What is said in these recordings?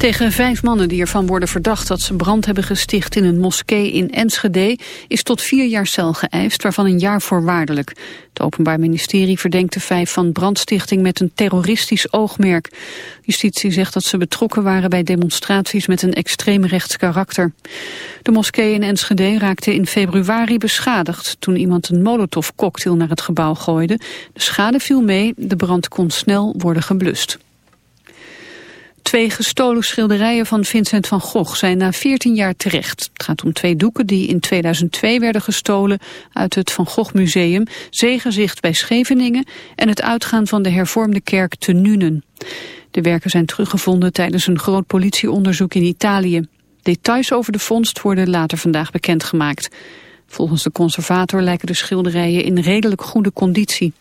Tegen vijf mannen die ervan worden verdacht dat ze brand hebben gesticht in een moskee in Enschede is tot vier jaar cel geëist, waarvan een jaar voorwaardelijk. Het Openbaar Ministerie verdenkt de vijf van brandstichting met een terroristisch oogmerk. Justitie zegt dat ze betrokken waren bij demonstraties met een extreemrechts karakter. De moskee in Enschede raakte in februari beschadigd toen iemand een molotovcocktail naar het gebouw gooide. De schade viel mee, de brand kon snel worden geblust. Twee gestolen schilderijen van Vincent van Gogh zijn na 14 jaar terecht. Het gaat om twee doeken die in 2002 werden gestolen uit het Van Gogh Museum, Zegenzicht bij Scheveningen en het uitgaan van de hervormde kerk te Nuenen. De werken zijn teruggevonden tijdens een groot politieonderzoek in Italië. Details over de vondst worden later vandaag bekendgemaakt. Volgens de conservator lijken de schilderijen in redelijk goede conditie.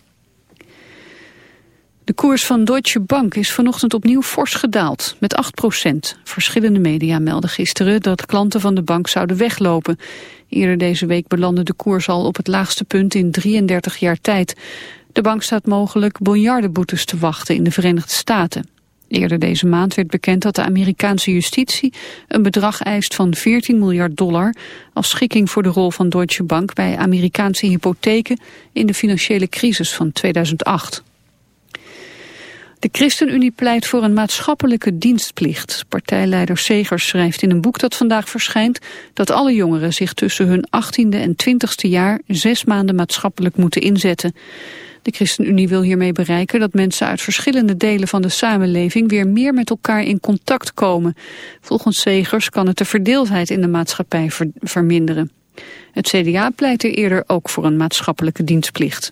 De koers van Deutsche Bank is vanochtend opnieuw fors gedaald, met 8 procent. Verschillende media melden gisteren dat klanten van de bank zouden weglopen. Eerder deze week belandde de koers al op het laagste punt in 33 jaar tijd. De bank staat mogelijk biljardenboetes te wachten in de Verenigde Staten. Eerder deze maand werd bekend dat de Amerikaanse justitie een bedrag eist van 14 miljard dollar als schikking voor de rol van Deutsche Bank bij Amerikaanse hypotheken in de financiële crisis van 2008. De ChristenUnie pleit voor een maatschappelijke dienstplicht. Partijleider Segers schrijft in een boek dat vandaag verschijnt... dat alle jongeren zich tussen hun 18e en 20e jaar... zes maanden maatschappelijk moeten inzetten. De ChristenUnie wil hiermee bereiken dat mensen uit verschillende delen van de samenleving weer meer met elkaar in contact komen. Volgens Segers kan het de verdeeldheid in de maatschappij verminderen. Het CDA pleit er eerder ook voor een maatschappelijke dienstplicht.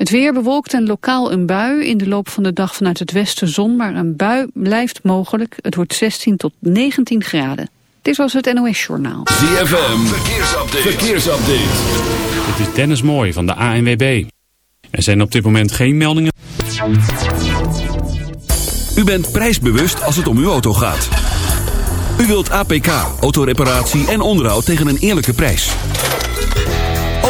Het weer bewolkt en lokaal een bui. In de loop van de dag vanuit het westen zon, maar een bui blijft mogelijk. Het wordt 16 tot 19 graden. Dit was het NOS Journaal. ZFM, verkeersupdate. verkeersupdate. Dit is Dennis Mooi van de ANWB. Er zijn op dit moment geen meldingen. U bent prijsbewust als het om uw auto gaat. U wilt APK, autoreparatie en onderhoud tegen een eerlijke prijs.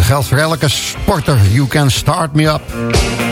Geldt voor elke sporter. You can start me up.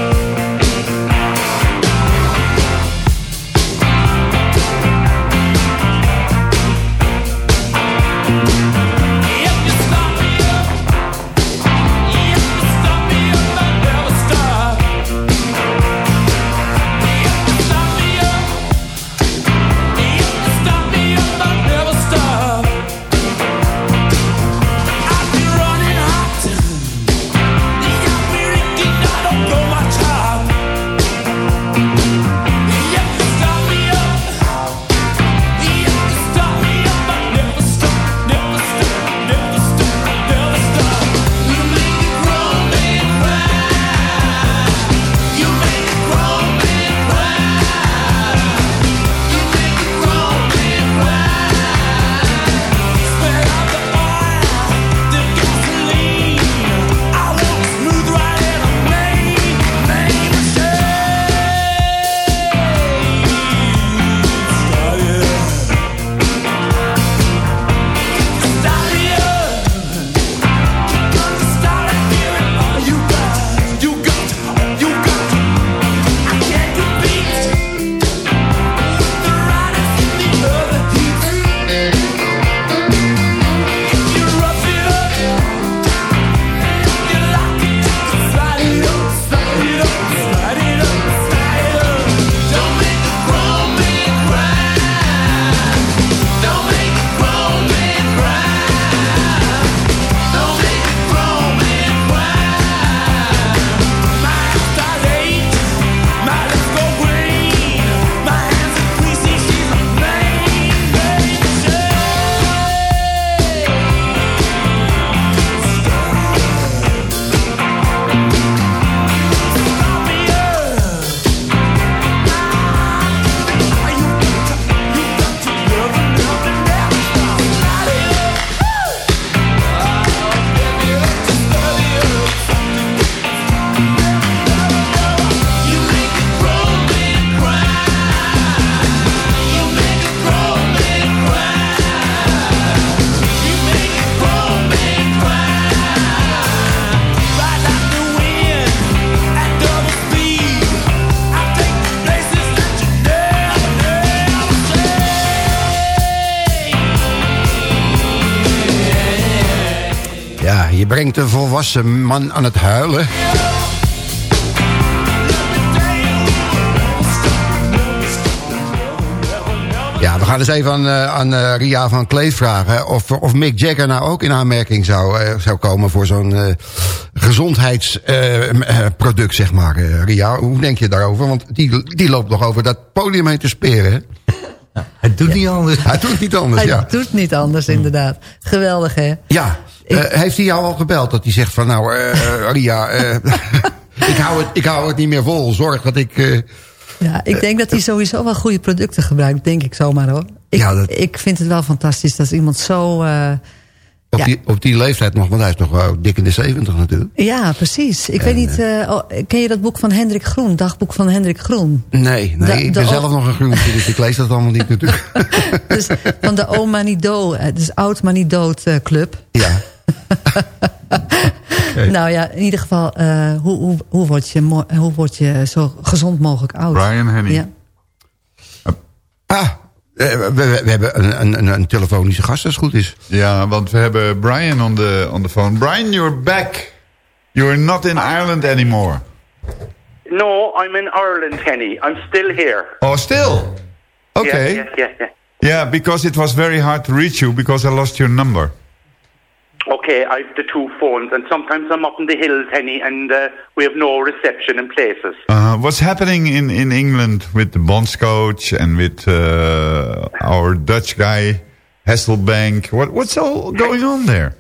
Brengt een volwassen man aan het huilen. Ja, we gaan eens even aan, eh, aan eh, Ria van Kleef vragen... Of, of Mick Jagger nou ook in aanmerking zou, eh, zou komen... voor zo'n gezondheidsproduct, zeg maar. Ria, hoe denk je daarover? Want die, die loopt nog over dat podium heen te speren. Hij doet niet anders. Hij doet niet anders, Hij ja. doet niet anders, inderdaad. Geweldig, hè? Ja, Ik- Eh, heeft hij jou al gebeld dat hij zegt van... nou, eh, Ria, eh, ik, hou het, ik hou het niet meer vol. Zorg dat ik... Ja, ik denk dat hij sowieso wel goede producten gebruikt, denk ik zomaar hoor. Ik, Ja, dat- ik vind het wel fantastisch dat iemand zo... op, Ja. die, op die leeftijd nog, want hij is toch wel dik in de zeventig natuurlijk. ja, precies. Ik weet niet, oh, ken je dat boek van Hendrik Groen? Dagboek van Hendrik Groen. Nee, nee Da- ik ben zelf nog een groentje, dus ik lees dat allemaal niet natuurlijk. Dus van de Oma Niet Dood, eh, dus Oud Maar Niet Dood Club. ja, Nou ja, in ieder geval, eh, hoe, hoe, hoe, word je hoe word je zo gezond mogelijk oud? Brian Henny. Ja. ah, eh, we, we, we hebben een, een, een, telefonische gast als het goed is. Ja, want we hebben Brian on the, on the phone. Brian, you're back. You're not in Ireland anymore. No, I'm in Ireland, Kenny. I'm still here. Oh, still? Okay. Yes, yes, yes, yes. Yeah, because it was very hard to reach you because I lost your number. Okay, I've the two phones, and sometimes I'm up in the hills, Henny, and uh, we have no reception in places. Uh, what's happening in, in England with the bonds coach and with uh, our Dutch guy, Hasselbank? What, what's all going on there?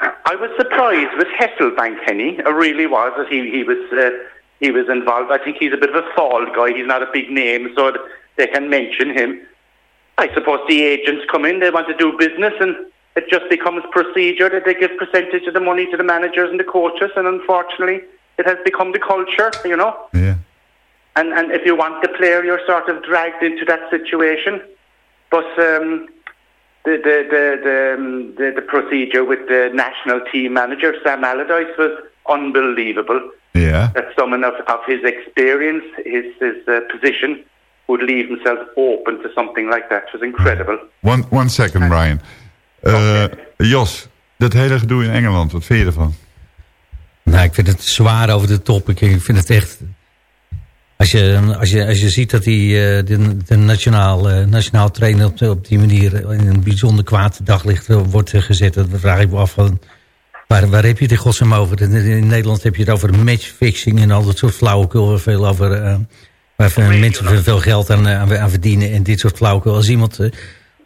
I was surprised with Hesselbank, Henny. I really was. That he he was uh, he was involved. I think he's a bit of a fall guy. He's not a big name, so they can mention him. I suppose the agents come in, they want to do business, and it just becomes procedure that they give percentage of the money to the managers and the coaches, and unfortunately, it has become the culture, you know. Yeah. And and if you want the player, you're sort of dragged into that situation. But um, the the the the, um, the the procedure with the national team manager Sam Allardyce was unbelievable. Yeah. That someone of, of his experience, his his uh, position, would leave himself open to something like that. It was incredible. One, one second, Brian. Uh, Jos, dat hele gedoe in Engeland, wat vind je ervan? Nou, ik vind het zwaar over de top. Ik, ik vind het echt... Als je, als je, als je ziet dat die, eh, de, de nationaal, eh, nationaal trainer op, op die manier in een bijzonder kwaad daglicht eh, wordt eh, gezet, dan vraag ik me af van... Waar, waar heb je het in godsnaam over? In, in Nederland heb je het over matchfixing en al dat soort flauwekul. Waar veel over, eh, waar mensen veel- geld aan, eh, aan, aan verdienen en dit soort flauwekul. Als iemand...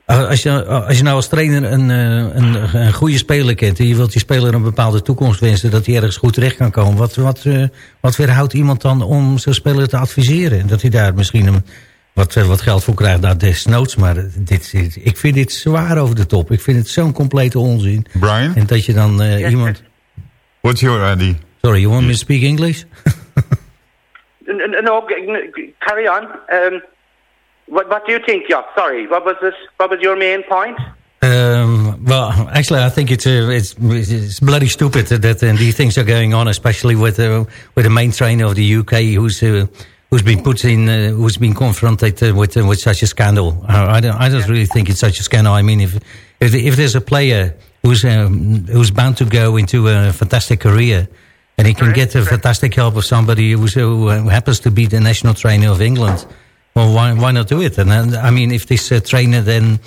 eh, als je, als je nou als trainer een, eh, een, een goede speler kent... en je wilt die speler een bepaalde toekomst wensen... dat hij ergens goed terecht kan komen... wat, wat, eh, wat weerhoudt iemand dan om zo'n speler te adviseren? En dat hij daar misschien een, wat, eh, wat geld voor krijgt, nou desnoods. Maar dit, dit- ik vind dit zwaar over de top. Ik vind het zo'n complete onzin. Brian, En dat je dan eh, iemand... what's your idea? Sorry, you want me to speak English? No, carry on. Um, what what do you think, Jock? Sorry, what was this? What was your main point? Um, well, actually, I think it's uh, it's it's bloody stupid that uh, these things are going on, especially with uh, with the main trainer of the UK, who's uh, who's been put in, uh, who's been confronted uh, with uh, with such a scandal. I don't I don't really think it's such a scandal. I mean, if if if there's a player who's um, who's bound to go into a fantastic career. And he can get the fantastic help of somebody who's, who happens to be the national trainer of England. Well, why why not do it? And then, I mean, if this uh, trainer then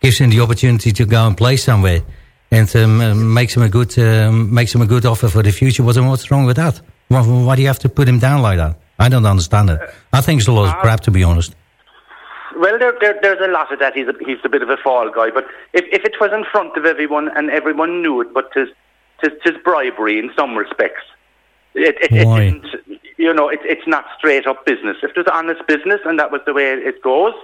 gives him the opportunity to go and play somewhere and um, uh, makes him a good um, makes him a good offer for the future, what, what's wrong with that? Why, why do you have to put him down like that? I don't understand it. I think it's a lot of crap, to be honest. Well, there, there, there's a lot of that. He's a, he's a bit of a fall guy. But if, if it was in front of everyone and everyone knew it, but tis, tis, tis bribery in some respects. It, it, it Why? You know, it, it's not straight up business. If there's honest business and that was the way it goes,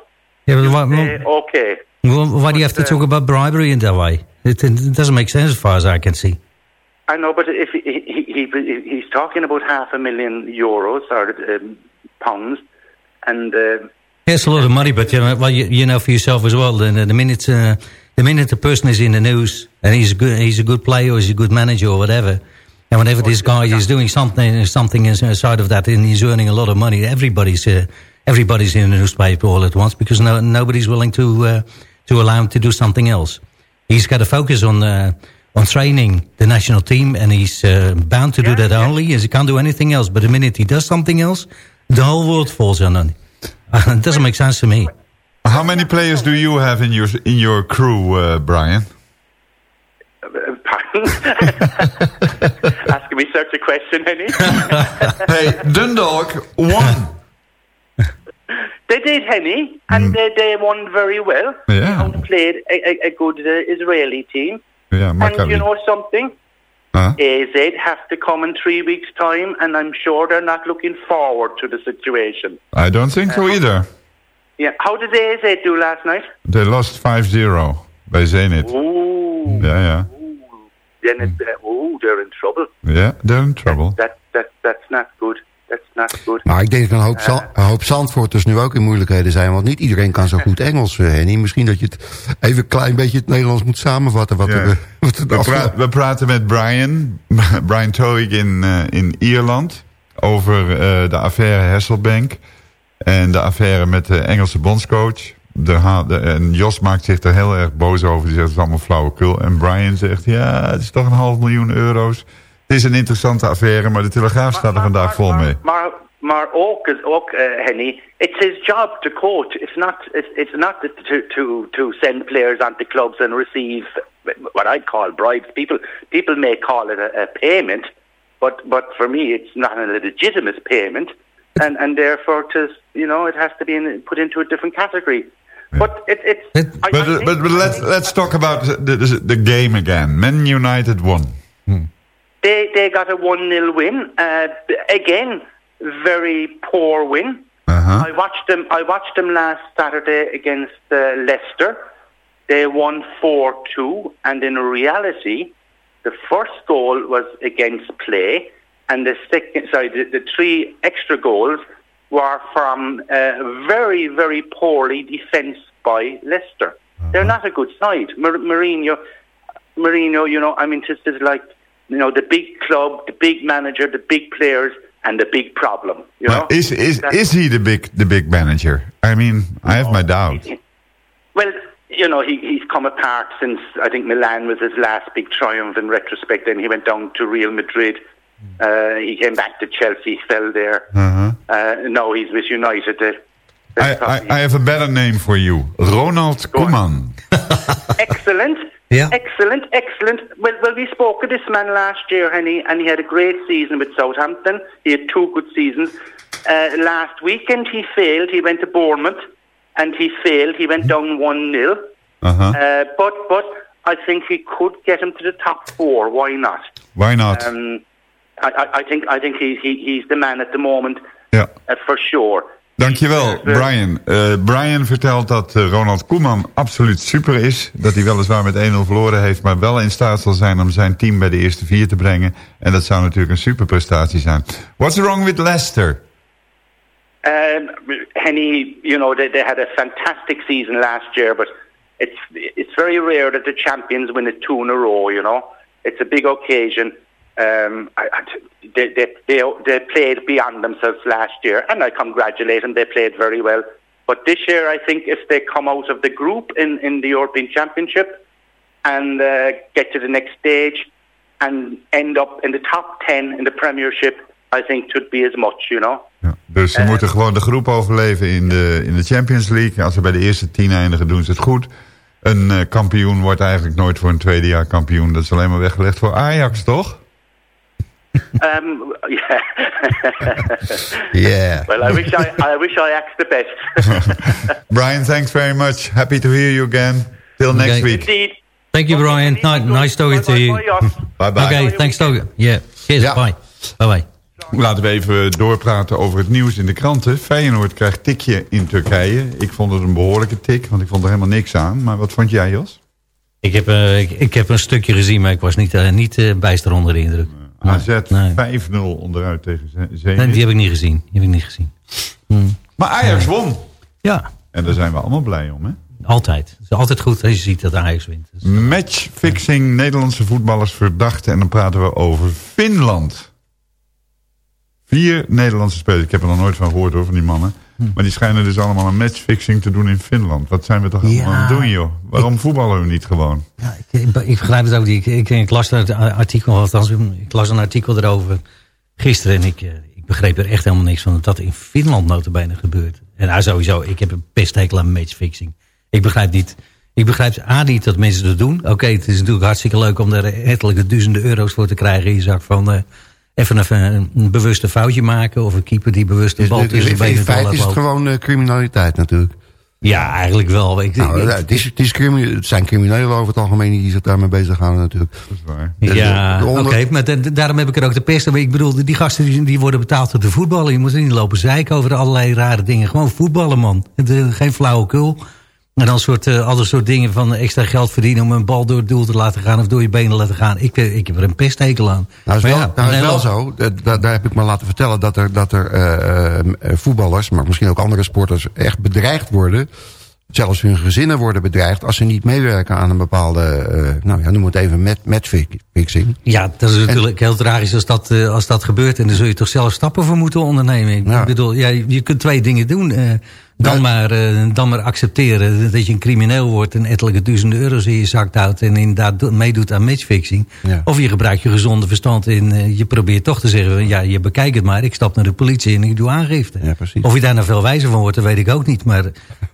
Yeah, but uh, okay. why, why do you have to uh, talk about bribery in that way? It, it doesn't make sense as far as I can see. I know, but if he, he, he, he's talking about half a million euros or um, pounds, and uh, Yeah, it's a lot of money, but you know, well, you, you know for yourself as well. The, the minute uh, the minute the person is in the news and he's a good he's a good player or he's a good manager or whatever, and whenever this guy is doing something something is aside of that and he's earning a lot of money, everybody's uh, everybody's in the newspaper all at once because no, nobody's willing to uh, to allow him to do something else. He's got to focus on uh, on training the national team, and he's uh, bound to do that only, as he can't do anything else. But the minute he does something else, the whole world falls on him. it doesn't make sense to me. How many players do you have in your in your crew, uh, Brian? Pardon? Asking me such a question, Henny. hey, Dundalk won. they did, Henny, and they, they won very well. Mm. Yeah. They played a, a, a good uh, Israeli team. Yeah, And you know something? Huh? AZ have to come in three weeks' time, and I'm sure they're not looking forward to the situation. I don't think so either. Yeah. How did AZ do last night? They lost 5-0 bij Zenit. Ooh. Yeah, ja. Then it's, uh, ooh, they're in trouble. Ja, they're in trouble. That, that, that's not good. That's not good. Nou, ik denk dat een hoop, Zand, een hoop Zandvoorters nu ook in moeilijkheden zijn. Want niet iedereen kan zo goed Engels, eh, Henny. Misschien dat je het even een klein beetje het Nederlands moet samenvatten. Wat Ja. er, wat er We, pra- we praten met Brian, Brian Toik in, eh, in Ierland... over eh, de affaire Hasselbank... en de affaire met de Engelse bondscoach. De ha- de- en Jos maakt zich er heel erg boos over. Die zegt, het is allemaal flauwekul. En Brian zegt, ja, het is toch een half miljoen euro's. Het is een interessante affaire, maar de Telegraaf staat er vandaag vol mee. Maar, maar ook, is- ook uh, Henny, it's his job to coach. It's not, it's, it's not to, to, to send players onto clubs and receive what I'd call bribes. People, people may call it a, a payment, but, but for me, it's not a legitimate payment. And, and therefore, to, you know, it has to be in, put into a different category. But it, it's... I- I But, think- but, but let's, let's talk about the, the, the game again. Man United won. They they got a one 0 win. Uh, again, very poor win. Uh-huh. I watched them. I watched them last Saturday against uh, Leicester. They won four two, and in reality, the first goal was against play, and the second, sorry, the, the three extra goals were from uh, very very poorly defence by Leicester. They're not a good side. Mar- Mourinho, Mourinho, you know, I mean, this is like, you know, the big club, the big manager, the big players, and the big problem. You know, Is, is, That's- is he the big, the big manager? I mean, I have my doubts. Well, you know, he, he's come apart since I think Milan was his last big triumph in retrospect. Then he went down to Real Madrid. Uh, he came back to Chelsea, fell there. Uh-huh. Uh, now he's with United. Uh, I, I, I have a better name for you. Ronald Koeman. excellent. Yeah. Excellent, excellent. Well, well, we spoke of this man last year, Henny, and he had a great season with Southampton. He had two good seasons. Uh, last weekend he failed. He went to Bournemouth, and he failed. He went down 1-0. Uh-huh. Uh, but, but I think he could get him to the top four. Why not? Why not? Um, I, I, I think, I think he, he, he's the man at the moment, ja. uh, for sure. Dankjewel, Uh, Brian. Eh, Brian vertelt dat eh, Ronald Koeman absoluut super is. Dat hij weliswaar met 1-0 verloren heeft... maar wel in staat zal zijn om zijn team bij de eerste vier te brengen. En dat zou natuurlijk een superprestatie zijn. What's wrong with Leicester? Um, Henny, you know, they, they had a fantastic season last year, but it's it's very rare that the champions win it two in a row. You know, it's a big occasion. Um, I, I, they, they they they played beyond themselves last year, and I congratulate them. They played very well. But this year, I think if they come out of the group in, in the European Championship and uh, get to the next stage and end up in the top ten in the Premiership, I think it would be as much. You know. Ja, dus ze moeten gewoon de groep overleven in de, in de Champions League. Als ze bij de eerste tien eindigen, doen ze het goed. Een eh, kampioen wordt eigenlijk nooit voor een tweede jaar kampioen. Dat is alleen maar weggelegd voor Ajax, toch? Um, yeah. Yeah. well, I wish I, I wish I asked the best. Brian, thanks very much. Happy to hear you again. Till next Okay. week. Indeed. Thank you, Brian. Ni- nice talking to you. Bye bye. Okay, thanks, Doug. Yeah. Cheers. Ja. Bye. Bye-bye. Laten we even doorpraten over het nieuws in de kranten. Feyenoord krijgt tikje in Turkije. Ik vond het een behoorlijke tik, want ik vond er helemaal niks aan. Maar wat vond jij, Jos? Ik heb, eh, ik, ik heb een stukje gezien, maar ik was niet, eh, niet eh, bijster onder de indruk. Nee, AZ nee. 5-0 onderuit tegen Ze- Nee, Zenit. die heb ik niet gezien. Die heb ik niet gezien. Hmm. Maar Ajax won. Ja, En daar zijn we allemaal blij om, hè? altijd. Het is altijd goed als je ziet dat Ajax wint. Dus, Matchfixing Nederlandse voetballers verdacht. En dan praten we over Finland. Vier Nederlandse spelers. Ik heb er nog nooit van gehoord hoor, van die mannen. Maar die schijnen dus allemaal een matchfixing te doen in Finland. Wat zijn we toch allemaal Ja. aan het doen, joh? Waarom voetballen we niet gewoon? Ja, ik, ik, ik begrijp het ook niet. Ik, ik, las het artikel, althans, ik las een artikel erover gisteren. En ik, eh, ik begreep er echt helemaal niks van dat dat in Finland notabene gebeurt. En nou, sowieso, ik heb een pesthekel aan matchfixing. Ik begrijp niet... Ik begrijp A niet dat mensen dat doen. Oké, het is natuurlijk hartstikke leuk om daar ettelijke duizenden euro's voor te krijgen in je zak van... eh, even een, een bewuste foutje maken. Of een keeper die bewust een Dus bal de- tussen de in benen door feite is het gewoon eh, criminaliteit natuurlijk. Ja, eigenlijk wel. Ik, Nou, ik- het, is, het, is crimi- het zijn criminelen over het algemeen die zich daarmee bezighouden natuurlijk. Dat is waar. de- Ja, oké, maar daarom heb ik er ook de pest. Ik bedoel, die gasten die, die worden betaald door de voetballen. Je moet er niet lopen zeiken over allerlei rare dingen. Gewoon voetballen, man. Het, Geen flauwekul. En dan soort, eh alle soort dingen van extra geld verdienen... om een bal door het doel te laten gaan of door je benen te laten gaan. Ik, eh, ik heb er een pesthekel aan. Nou, is wel, ja, nou, is wel zo, dat, daar heb ik me laten vertellen... dat er, dat er eh, voetballers, maar misschien ook andere sporters... echt bedreigd worden. Zelfs hun gezinnen worden bedreigd... als ze niet meewerken aan een bepaalde, nou ja, noem het even, met, matchfixing. Ja, dat is natuurlijk heel tragisch als dat, als dat gebeurt. En daar zul je toch zelf stappen voor moeten ondernemen. Ik bedoel, ja, je kunt twee dingen doen. Dan, maar, eh, dan maar accepteren dat je een crimineel wordt... en ettelijke duizenden euro's in je zak houdt... en inderdaad do- meedoet aan matchfixing. Ja. Of je gebruikt je gezonde verstand en eh, je probeert toch te zeggen... van, ja, je bekijkt het maar, ik stap naar de politie en ik doe aangifte. Ja. Of je daar nou veel wijzer van wordt, dat weet ik ook niet. Maar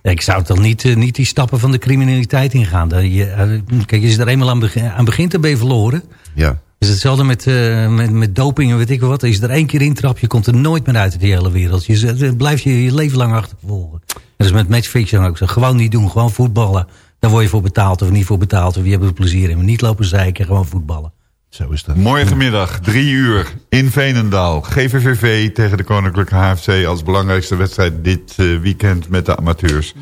eh, ik zou toch niet, niet die stappen van de criminaliteit ingaan. Dat je, kijk, als je er eenmaal aan, begin, aan begint, dan ben je verloren. Ja. Het is hetzelfde met, eh, met, met doping en weet ik wat. Als je er één keer intrapt, je komt er nooit meer uit in die hele wereld. Je het blijft je je leven lang achtervolgen. En dat is met matchfixing ook zo. Gewoon niet doen, gewoon voetballen. Daar word je voor betaald of niet voor betaald. Of je hebt er plezier in. Maar niet lopen zeiken, gewoon voetballen. Zo is dat. Morgenmiddag, drie uur, in Veenendaal. GVVV tegen de Koninklijke HFC als belangrijkste wedstrijd dit eh, weekend met de amateurs.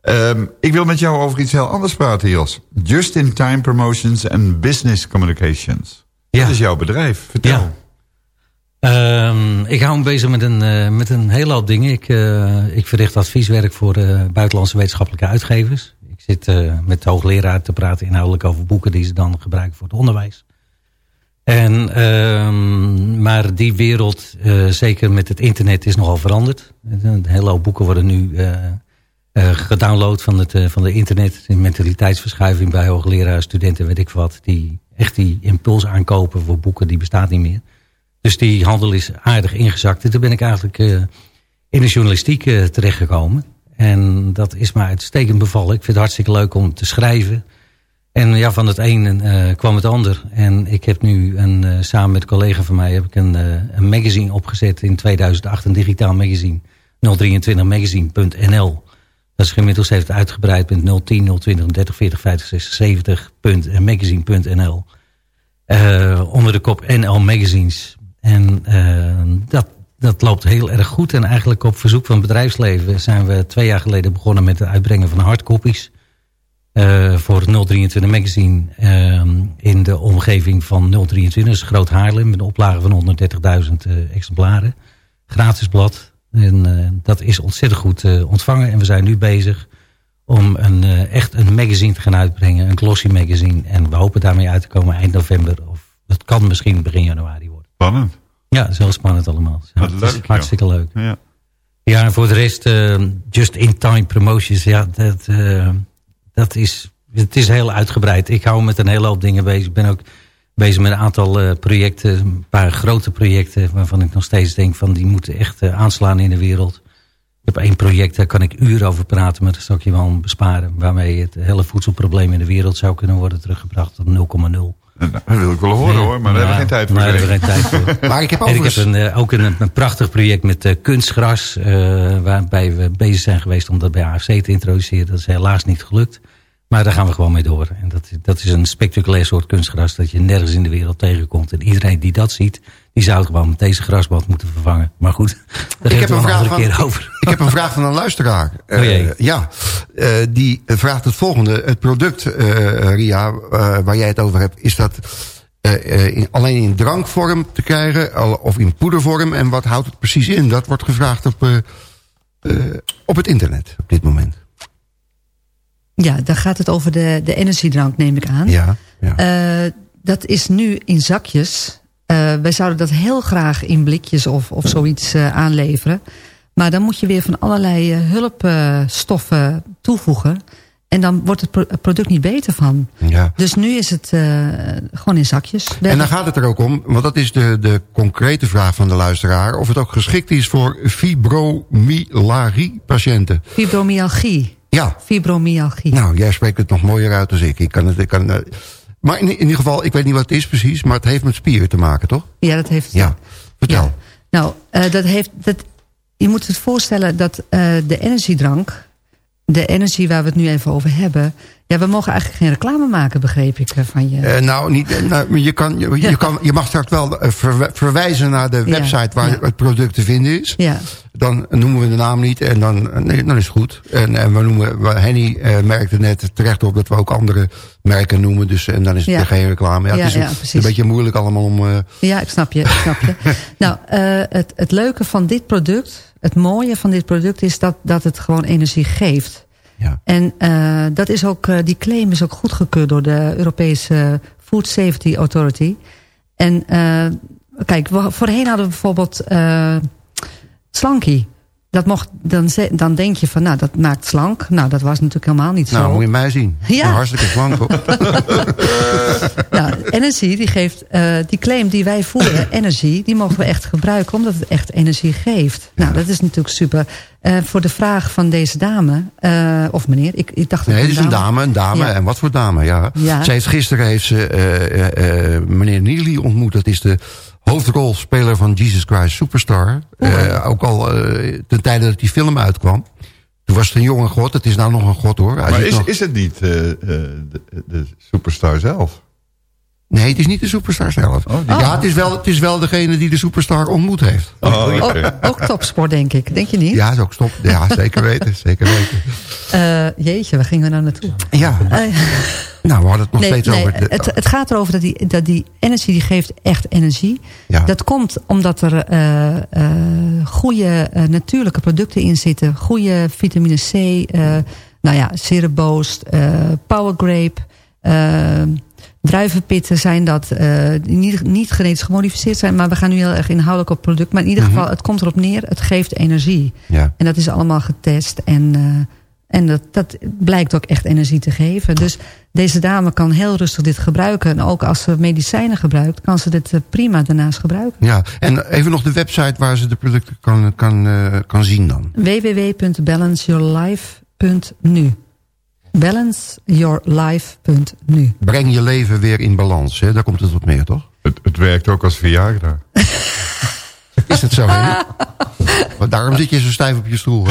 Ehm, ik wil met jou over iets heel anders praten, Jos. Just-in-time promotions en business communications. Ja. Dat is jouw bedrijf. Vertel. Ja. Ehm, ik hou me bezig met een, eh, met een hele hoop dingen. Ik, eh, ik verricht advieswerk voor eh, buitenlandse wetenschappelijke uitgevers. Ik zit met de hoogleraar te praten inhoudelijk over boeken die ze dan gebruiken voor het onderwijs. En, ehm, maar die wereld, zeker met het internet, is nogal veranderd. Een hele hoop boeken worden nu gedownload van het, van de internet. Een mentaliteitsverschuiving bij hoogleraren, studenten, weet ik wat. Die echt die impuls aankopen voor boeken, die bestaat niet meer. Dus die handel is aardig ingezakt. En toen ben ik eigenlijk eh, in de journalistiek eh, terechtgekomen. En dat is me uitstekend bevallen. Ik vind het hartstikke leuk om te schrijven. En ja, van het een eh, kwam het ander. En ik heb nu een, samen met een collega van mij heb ik een, een magazine opgezet in 2008. Een digitaal magazine. 023magazine.nl Dat is inmiddels heeft uitgebreid met 010, 020, 30, 40, 50, 76. magazine.nl eh, onder de kop NL Magazines. En eh, dat, dat loopt heel erg goed. En eigenlijk op verzoek van het bedrijfsleven zijn we twee jaar geleden begonnen met het uitbrengen van hardcopies. eh voor 023 Magazine eh, in de omgeving van 023, dat is Groot Haarlem, met een oplage van 130.000 eh, exemplaren. Gratis blad. En eh, dat is ontzettend goed eh, ontvangen. En we zijn nu bezig om een, eh, echt een magazine te gaan uitbrengen. Een glossy magazine. En we hopen daarmee uit te komen eind november. Of het kan misschien begin januari worden. Spannend. Ja, dat is heel spannend allemaal. Ja, het leuk, is joh. hartstikke leuk. Ja. Ja, en voor de rest, eh, just-in-time promotions. Ja, dat, dat is, het is heel uitgebreid. Ik hou me met een hele hoop dingen bezig. Ik ben ook bezig met een aantal eh, projecten. Een paar grote projecten waarvan ik nog steeds denk van die moeten echt eh, aanslaan in de wereld. Ik heb één project, daar kan ik uren over praten, maar dat zal ik je wel besparen. Waarmee het hele voedselprobleem in de wereld zou kunnen worden teruggebracht tot 0,0. Nou, Dat wil ik wel horen hoor, maar daar hebben we geen tijd voor. Daar hebben we geen tijd voor. Maar ik heb En ik heb overigens... een, eh, ook een, een prachtig project met kunstgras. waarbij we bezig zijn geweest om dat bij AFC te introduceren. Dat is helaas niet gelukt. Maar daar gaan we gewoon mee door. En dat, dat is een spectaculair soort kunstgras dat je nergens in de wereld tegenkomt. En iedereen die dat ziet, die zou het gewoon met deze grasband moeten vervangen. Maar goed, daar Ik heb een vraag keer van, over. ik, ik heb een vraag van een luisteraar. Oh. Eh, ja, Eh, die vraagt het volgende. Het product, eh, Ria, waar jij het over hebt... is dat in, alleen in drankvorm te krijgen of in poedervorm? En wat houdt het precies in? Dat wordt gevraagd op, op het internet op dit moment. Ja, dan gaat het over de, de energiedrank, neem ik aan. Ja, ja. Eh, dat is nu in zakjes. Eh, wij zouden dat heel graag in blikjes of, of zoiets eh, aanleveren. Maar dan moet je weer van allerlei hulpstoffen toevoegen. En dan wordt het pro- het product niet beter van. Ja. Dus nu is het gewoon in zakjes. En dan gaat het er ook om, want dat is de, de concrete vraag van de luisteraar... of het ook geschikt is voor fibromyalgie-patiënten. Fibromyalgie. Ja, Fibromyalgie. nou, jij spreekt het nog mooier uit dan ik. ik, kan het, ik kan, eh, maar in, in ieder geval, ik weet niet wat het is precies... maar het heeft met spieren te maken, toch? Ja, dat heeft... Ja, vertel. Ja. Nou, eh, dat heeft, dat, je moet het voorstellen dat eh, de energiedrank... de energie waar we het nu even over hebben... ja, we mogen eigenlijk geen reclame maken, begreep ik eh, van je. Eh, nou, niet, eh, nou, je, kan, je, je, kan, je mag straks wel verwijzen naar de Ja, website waar ja. het product te vinden is. ja, Dan noemen we de naam niet en dan, nee, dan is het goed. En, en we noemen, Henny merkte net terecht op dat we ook andere merken noemen. Dus, en dan is het geen reclame. Ja, het is een, beetje moeilijk allemaal om... eh, ja, ik snap je. Ik snap je. nou, eh, het, het leuke van dit product... het mooie van dit product is dat, dat het gewoon energie geeft. En eh, dat is ook, eh, die claim is ook goedgekeurd door de Europese Food Safety Authority. En eh, kijk, voorheen hadden we bijvoorbeeld slankie. Dat mocht, dan, dan denk je van, nou, dat maakt slank. Nou, dat was natuurlijk helemaal niet Nou, zo. moet je mij zien. Ja. Nou, hartstikke slank hoor. Nou, energie, die, geeft, eh, die claim die wij voeren, energie, die mogen we echt gebruiken omdat het echt energie geeft. Nou, dat is natuurlijk super. Eh, voor de vraag van deze dame, eh, of meneer, ik, ik dacht... dat Nee, het is een dame, een dame. Ja. En wat voor dame, ja. Ja. Zij heeft gisteren heeft ze meneer Neely ontmoet. Dat is de hoofdrolspeler van Jesus Christ Superstar. Eh, ook al eh, ten tijde dat die film uitkwam. Toen was het een jonge god. Het is nou nog een god hoor. Hij Maar is, nog- is het niet eh, de, de superstar zelf? Nee, het is niet de superstar zelf. Oh, Ja, het is, wel, het is wel degene die de superstar ontmoet heeft. Oh, Ook, topsport, denk ik. Denk je niet? Ja, is ook stop. Ja, zeker weten. Zeker weten. Eh, jeetje, waar gingen we nou naartoe? Ja, Eh, nou, we hadden het nog nee, steeds nee, over... De, het, het gaat erover dat die, dat die energie die geeft echt energie. Ja. Dat komt omdat er eh, eh, goede natuurlijke producten in zitten. Goede vitamine C, eh, nou ja, cereboost, eh power grape... druivenpitten zijn dat, die niet, niet genetisch gemodificeerd zijn. Maar we gaan nu heel erg inhoudelijk op product. Maar in ieder geval, het komt erop neer, het geeft energie. ja. En dat is allemaal getest. En, eh, en dat, dat blijkt ook echt energie te geven. Dus deze dame kan heel rustig dit gebruiken. En ook als ze medicijnen gebruikt, kan ze dit eh, prima daarnaast gebruiken. ja, en even nog de website waar ze de producten kan, kan, eh, kan zien dan. www.balanceyourlife.nu balanceyourlife.nu Breng je leven weer in balans. Hè? Daar komt het op neer, toch? Het, het werkt ook als Viagra. Is dat zo, hè? Want Daarom zit je zo stijf op je stoel.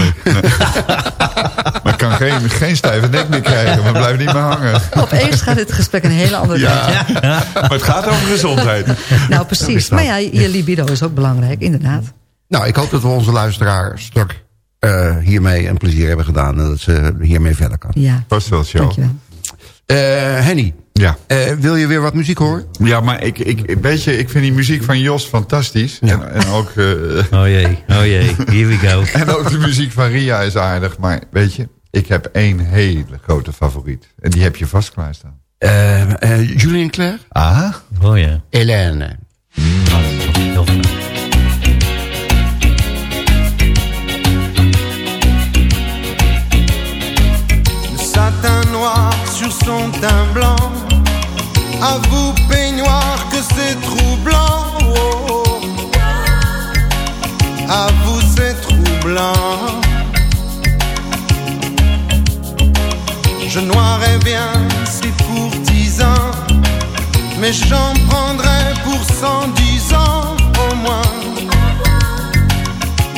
Maar ik kan geen, geen stijve nek meer krijgen, maar blijf niet meer hangen. Opeens gaat dit gesprek een hele andere kant. Ja, maar het gaat over gezondheid. Nou, precies. Maar ja, je libido is ook belangrijk, inderdaad. Nou, ik hoop dat we onze luisteraar strak eh, hiermee een plezier hebben gedaan. En dat ze hiermee verder kan. Ja, Vast wel, show. dankjewel. Eh Henny, Ja. eh, wil je weer wat muziek horen? ja, maar ik, ik, weet je, ik vind die muziek van Jos fantastisch. Ja. En, en, ook, eh, Oh jee, oh jee, here we go. en ook de muziek van Ria is aardig. Maar weet je, ik heb één hele grote favoriet. En die heb je vast klaarstaan. Eh eh, Julien Clerc? Ah? Oh ja. Hélène. Oh, sur son teint blanc. À vous, peignoir, que c'est troublant. À vous, c'est troublant. Je noirais bien ces courtisans, mais j'en prendrais pour cent dix ans au moins.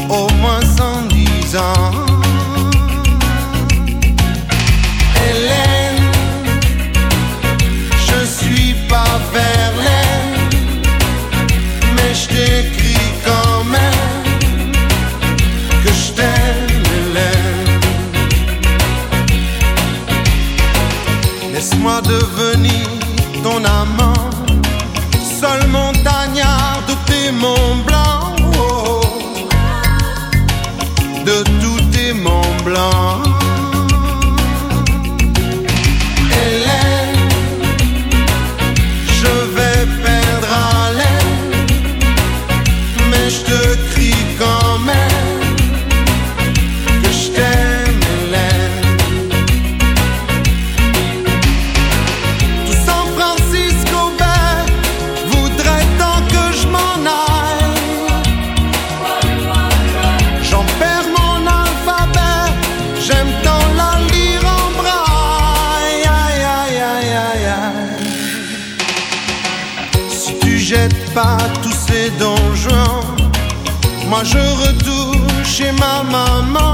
Au moins cent dix ans. Hélène, je mais je t'écris quand même que je t'aime, Hélène. Laisse-moi devenir ton amant, seul montagnard de tes monts blancs, Je retourne chez ma maman.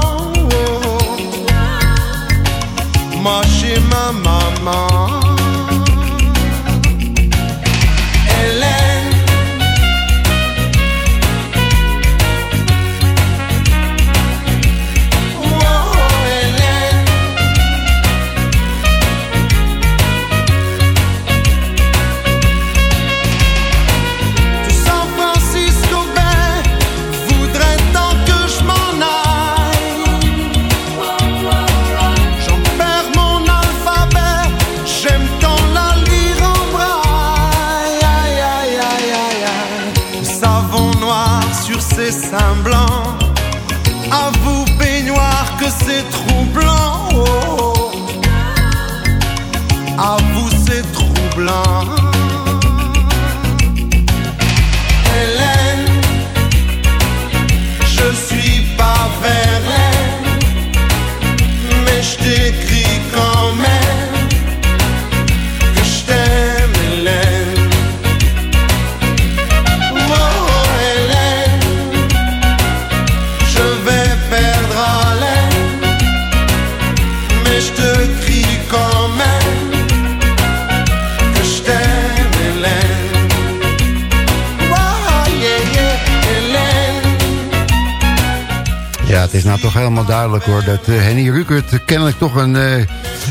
Duidelijk hoor... dat eh, Henny Rukert kennelijk toch een, eh,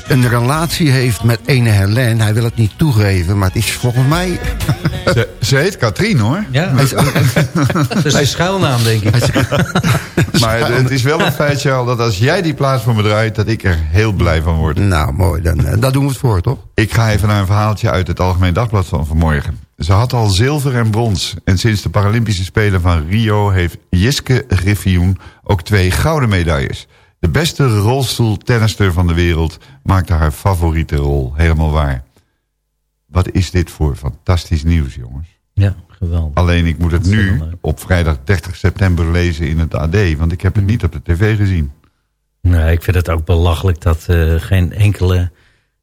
een relatie heeft met ene Helene. Hij wil het niet toegeven, maar het is volgens mij... Ze, ze heet Katrien hoor. Ja, dat is een schuilnaam, denk ik. Maar het is wel een feitje al dat als jij die plaats voor me draait... dat ik er heel blij van word. Nou, mooi. Dan, eh, daar doen we het voor, toch? Ik ga even naar een verhaaltje uit het Algemeen Dagblad van vanmorgen. Ze had al zilver en brons. En sinds de Paralympische Spelen van Rio heeft Jiske Griffioen ook twee gouden medailles. De beste rolstoeltennister van de wereld maakte haar favoriete rol. Helemaal waar. Wat is dit voor fantastisch nieuws, jongens. Ja, geweldig. Alleen ik moet het nu op vrijdag 30 september lezen in het AD. Want ik heb het niet op de tv gezien. Nee, ik vind het ook belachelijk dat eh, geen enkele,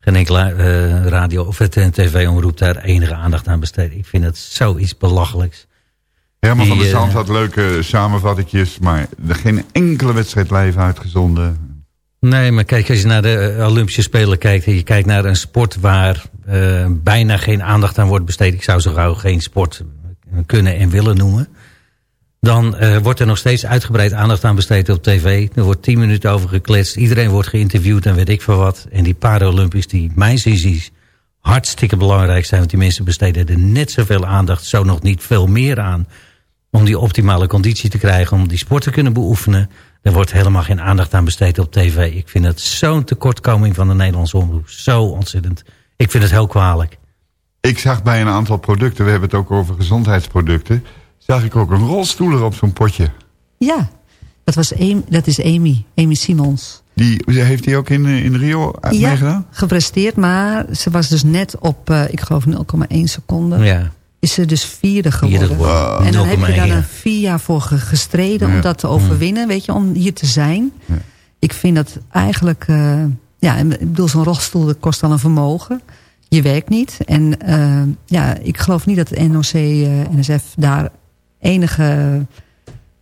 geen enkele eh, radio of tv-omroep daar enige aandacht aan besteedt. Ik vind het zoiets belachelijks. Herman van der Zand eh, had leuke samenvattingjes. Maar er geen enkele wedstrijd live uitgezonden. Nee, maar kijk, als je naar de eh, Olympische Spelen kijkt... en je kijkt naar een sport waar eh, bijna geen aandacht aan wordt besteed... ik zou zo gauw geen sport kunnen en willen noemen... dan eh, wordt er nog steeds uitgebreid aandacht aan besteed op tv. Er wordt tien minuten over gekletst. Iedereen wordt geïnterviewd en weet ik veel wat. En die Paralympics, die mijn ziens hartstikke belangrijk zijn... want die mensen besteden er net zoveel aandacht, zo nog niet veel meer aan... om die optimale conditie te krijgen, om die sport te kunnen beoefenen... Er wordt helemaal geen aandacht aan besteed op tv. Ik vind het zo'n tekortkoming van de Nederlandse omroep. Zo ontzettend. Ik vind het heel kwalijk. Ik zag bij een aantal producten, we hebben het ook over gezondheidsproducten... zag ik ook een rolstoeler op zo'n potje. Ja, dat, was Amy, dat is Amy, Amy Simons. Die, heeft die ook in, eh, in Rio Ja, meegedaan? gepresteerd, maar ze was dus net op, eh, ik geloof 0,1 seconde. Ja. Is ze dus vierde geworden. Vierde geworden. En dan heb je 0,1, daar ja. een vier jaar voor ge- gestreden Ja. om dat te overwinnen, weet je, om hier te zijn. Ja. Ik vind dat eigenlijk, eh, ja, en ik bedoel, zo'n rolstoel dat kost dan een vermogen. Je werkt niet. En eh, ja, ik geloof niet dat het NOC, eh, NSF daar enige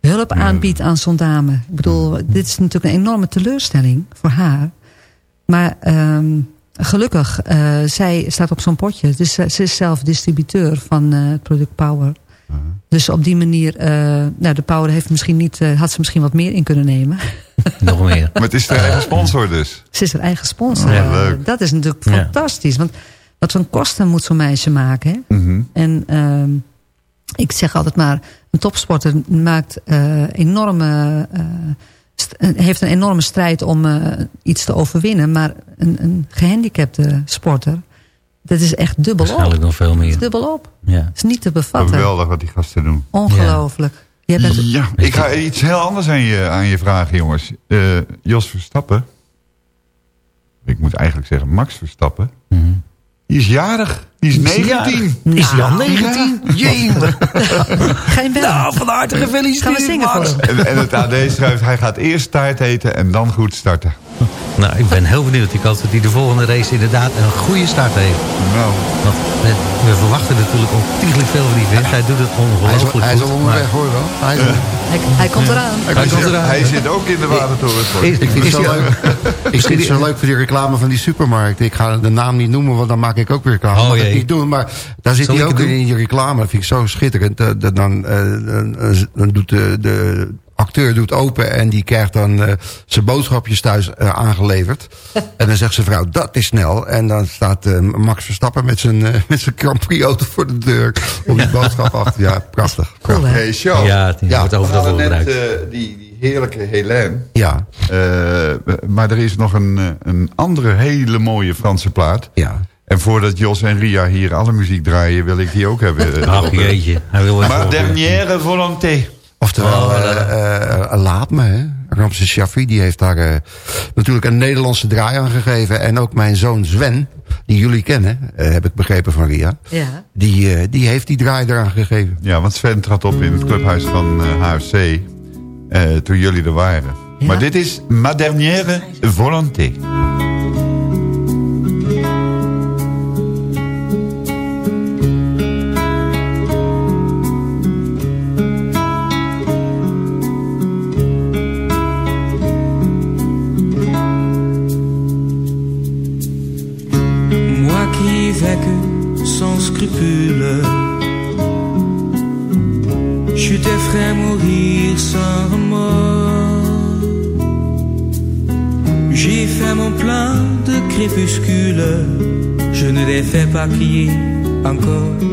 hulp aanbiedt aan zo'n dame. Ik bedoel, dit is natuurlijk een enorme teleurstelling voor haar. Maar ehm, gelukkig, eh, zij staat op zo'n potje. Dus ze is zelf distributeur van eh, het product Power. Dus op die manier, eh, nou de Power heeft misschien niet, had ze misschien wat meer in kunnen nemen. Nog meer. Maar het is de eigen sponsor dus. Ze is haar eigen sponsor. Ja, Eh, leuk. Dat is natuurlijk Ja. fantastisch. Want wat voor kosten moet zo'n meisje maken? Hè? Mhm. En ehm, ik zeg altijd maar, een topsporter maakt eh, enorme, eh, heeft een enorme strijd om eh, iets te overwinnen. Maar een, een gehandicapte sporter, dat is echt dubbel op. Waarschijnlijk nog veel Dat is meer. dubbel op. Ja. Dat is niet te bevatten. Geweldig wat die gasten doen. Ongelooflijk. Bent, Ja, ik ga iets heel anders aan je, aan je vragen, jongens. Eh, Jos Verstappen. Ik moet eigenlijk zeggen Max Verstappen. Mhm. Die is jarig. Die is 19. Is hij al Nou, 19? Jemig. Geen wel. Nou, van harte gefeliciteerd, Gaan we zingen Max. voor hem? En, en het AD schrijft, hij gaat eerst taart eten en dan goed starten. Nou, ik ben heel benieuwd. Ik hoop dat hij de volgende race inderdaad een goede start heeft. Nou, Want we, we verwachten natuurlijk ontiegelijk veel van die vent. Hij doet het Hij ongelooflijk hij is goed. al maar- onderweg hoor wel. Hij is al- Hij, hij komt eraan. Hij, zit, hij zit ook in de watertoren. Ik, ik vind het zo leuk, ik vind het zo leuk voor die reclame van die supermarkt. Ik ga de naam niet noemen, want dan maak ik ook weer reclame. Oh, ik jee. niet doen, maar daar zit hij ik ook in, in die reclame. Dat vind ik zo schitterend. Eh, dat dan, eh, dan, eh, dan doet de, de acteur doet open en die krijgt dan eh, zijn boodschapjes thuis eh, aangeleverd. en dan zegt zijn vrouw, dat is snel. En dan staat eh, Max Verstappen met zijn, met zijn Grand Prix auto voor de deur. Om die boodschap af te... Ja, prachtig. Cool, prachtig. Hey, show. Ja, het Ja, wordt hadden voor net eh, die, die heerlijke Helene. Ja, Eh, maar er is nog een, eh, een andere hele mooie Franse plaat. ja. En voordat Jos en Ria hier alle muziek draaien, wil ik die ook hebben. Ach jeetje, hij wil wel Maar dernière volonté. Oftewel, Oh, eh, eh, laat me, hè. Ramses Shaffi, die heeft daar eh, natuurlijk een Nederlandse draai aan gegeven. En ook mijn zoon Sven, die jullie kennen, eh, heb ik begrepen van Ria. Ja. Die, eh, die heeft die draai eraan gegeven. Ja, want Sven trad op in het clubhuis van eh, HFC. eh, toen jullie er waren. Ja. Maar dit is Ma dernière volonté. 歌。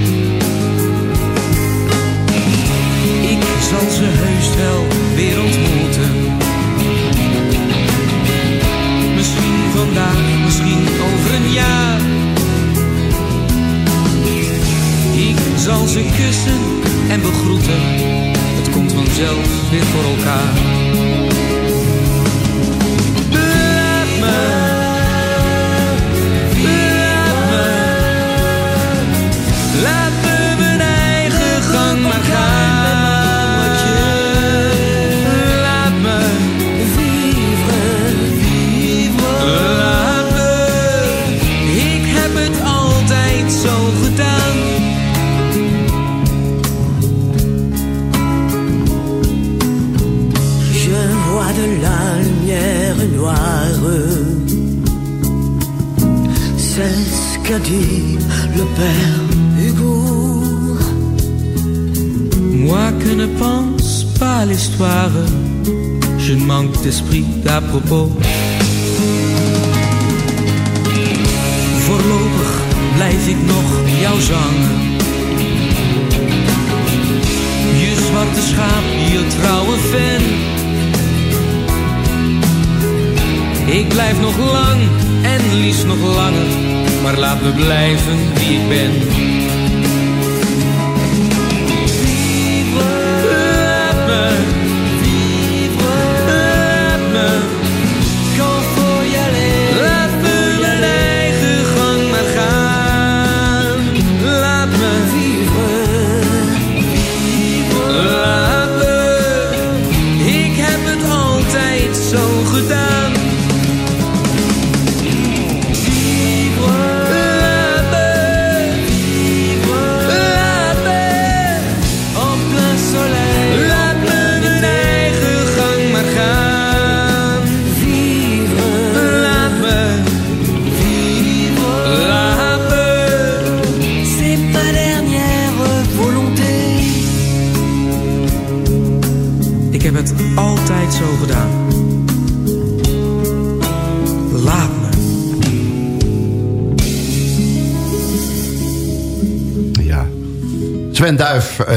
En begroeten. Het komt vanzelf weer voor elkaar. Je ne manque d'esprit d'à propos. Voorlopig blijf ik nog jou zangen. Je zwarte schaap, je trouwe fan. Ik blijf nog lang en liefst nog langer, maar laat me blijven wie ik ben.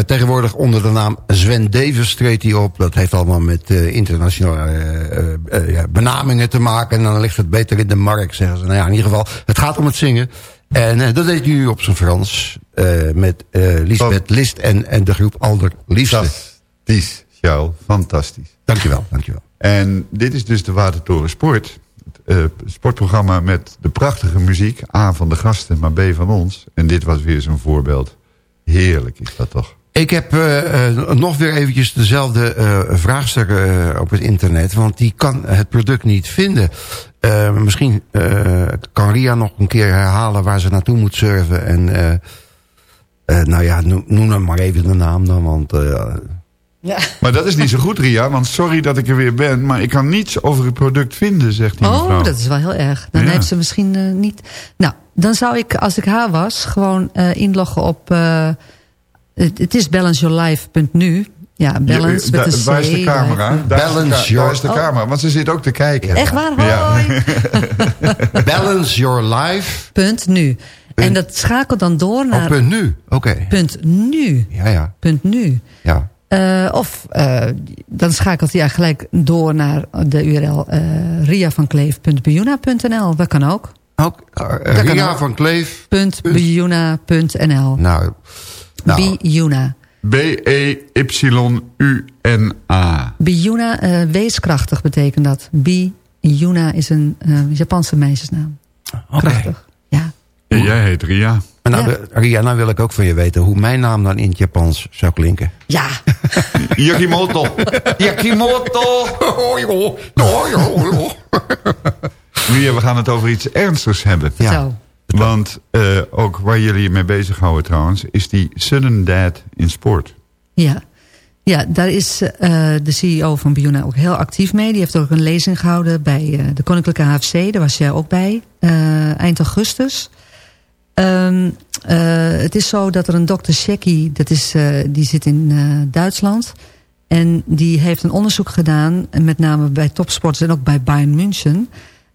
Tegenwoordig onder de naam Sven Davis treedt hij op. Dat heeft allemaal met eh, internationale eh, eh, eh, ja, benamingen te maken. En dan ligt het beter in de markt, zeggen ze. Nou ja, in ieder geval, het gaat om het zingen. En eh, dat deed hij nu op zijn Frans. eh, met eh Lisbeth List en, en de groep Alder Liefste. Fantastisch, Charles. Fantastisch. Dankjewel, dankjewel. En dit is dus de Watertoren Sport. Het eh, sportprogramma met de prachtige muziek. A van de gasten, maar B van ons. En dit was weer zo'n voorbeeld. Heerlijk is dat toch? Ik heb eh, eh, nog weer eventjes dezelfde eh vraagster eh, op het internet. Want die kan het product niet vinden. Eh, misschien eh, kan Ria nog een keer herhalen waar ze naartoe moet surfen. En eh, eh, nou ja, noem, noem dan maar even de naam dan. Want Ja. Maar dat is niet zo goed, Ria. Want sorry dat ik er weer ben. Maar ik kan niets over het product vinden, zegt die mevrouw. Oh, dat is wel heel erg. Dan Ja. heeft ze misschien niet... Nou, dan zou ik, als ik haar was, gewoon eh, inloggen op... eh, het, het is balanceyourlife.nu. Ja, balance Ja, met. Waar is de camera? life. Daar Balance your- Daar is de Oh. camera, want ze zit ook te kijken. Echt waar? Ja. Hoi. balance your life. Punt nu. En dat schakelt dan door Oh, naar... punt nu. Oké. Punt nu. Ja, ja. Punt nu. ja. Eh, of eh, dan schakelt hij gelijk door naar de URL uh, riavankleef.bejuna.nl. Dat kan ook. Ook, eh, Ria van Kleef. .bejuna.nl. Nou, nou. B-E-Y-U-N-A. Bejuna, eh, weeskrachtig betekent dat. Bejuna is een eh, Japanse meisjesnaam. Krachtig. Ja. En jij heet Ria. En nou, Ja. Ria, nou wil ik ook van je weten hoe mijn naam dan in het Japans zou klinken. Ja. Yakimoto. Yakimoto. Ria, we gaan het over iets ernstigs hebben. Zo. Want eh, ook waar jullie je mee bezighouden trouwens... is die sudden death in sport. Ja. Ja, daar is eh, de CEO van Bejuna ook heel actief mee. Die heeft ook een lezing gehouden bij eh, de Koninklijke HFC. Daar was jij ook bij, eh, eind augustus. Ehm, eh, het is zo dat er een dokter Shecky, dat is, eh, die zit in eh, Duitsland. En die heeft een onderzoek gedaan, met name bij topsporters en ook bij Bayern München.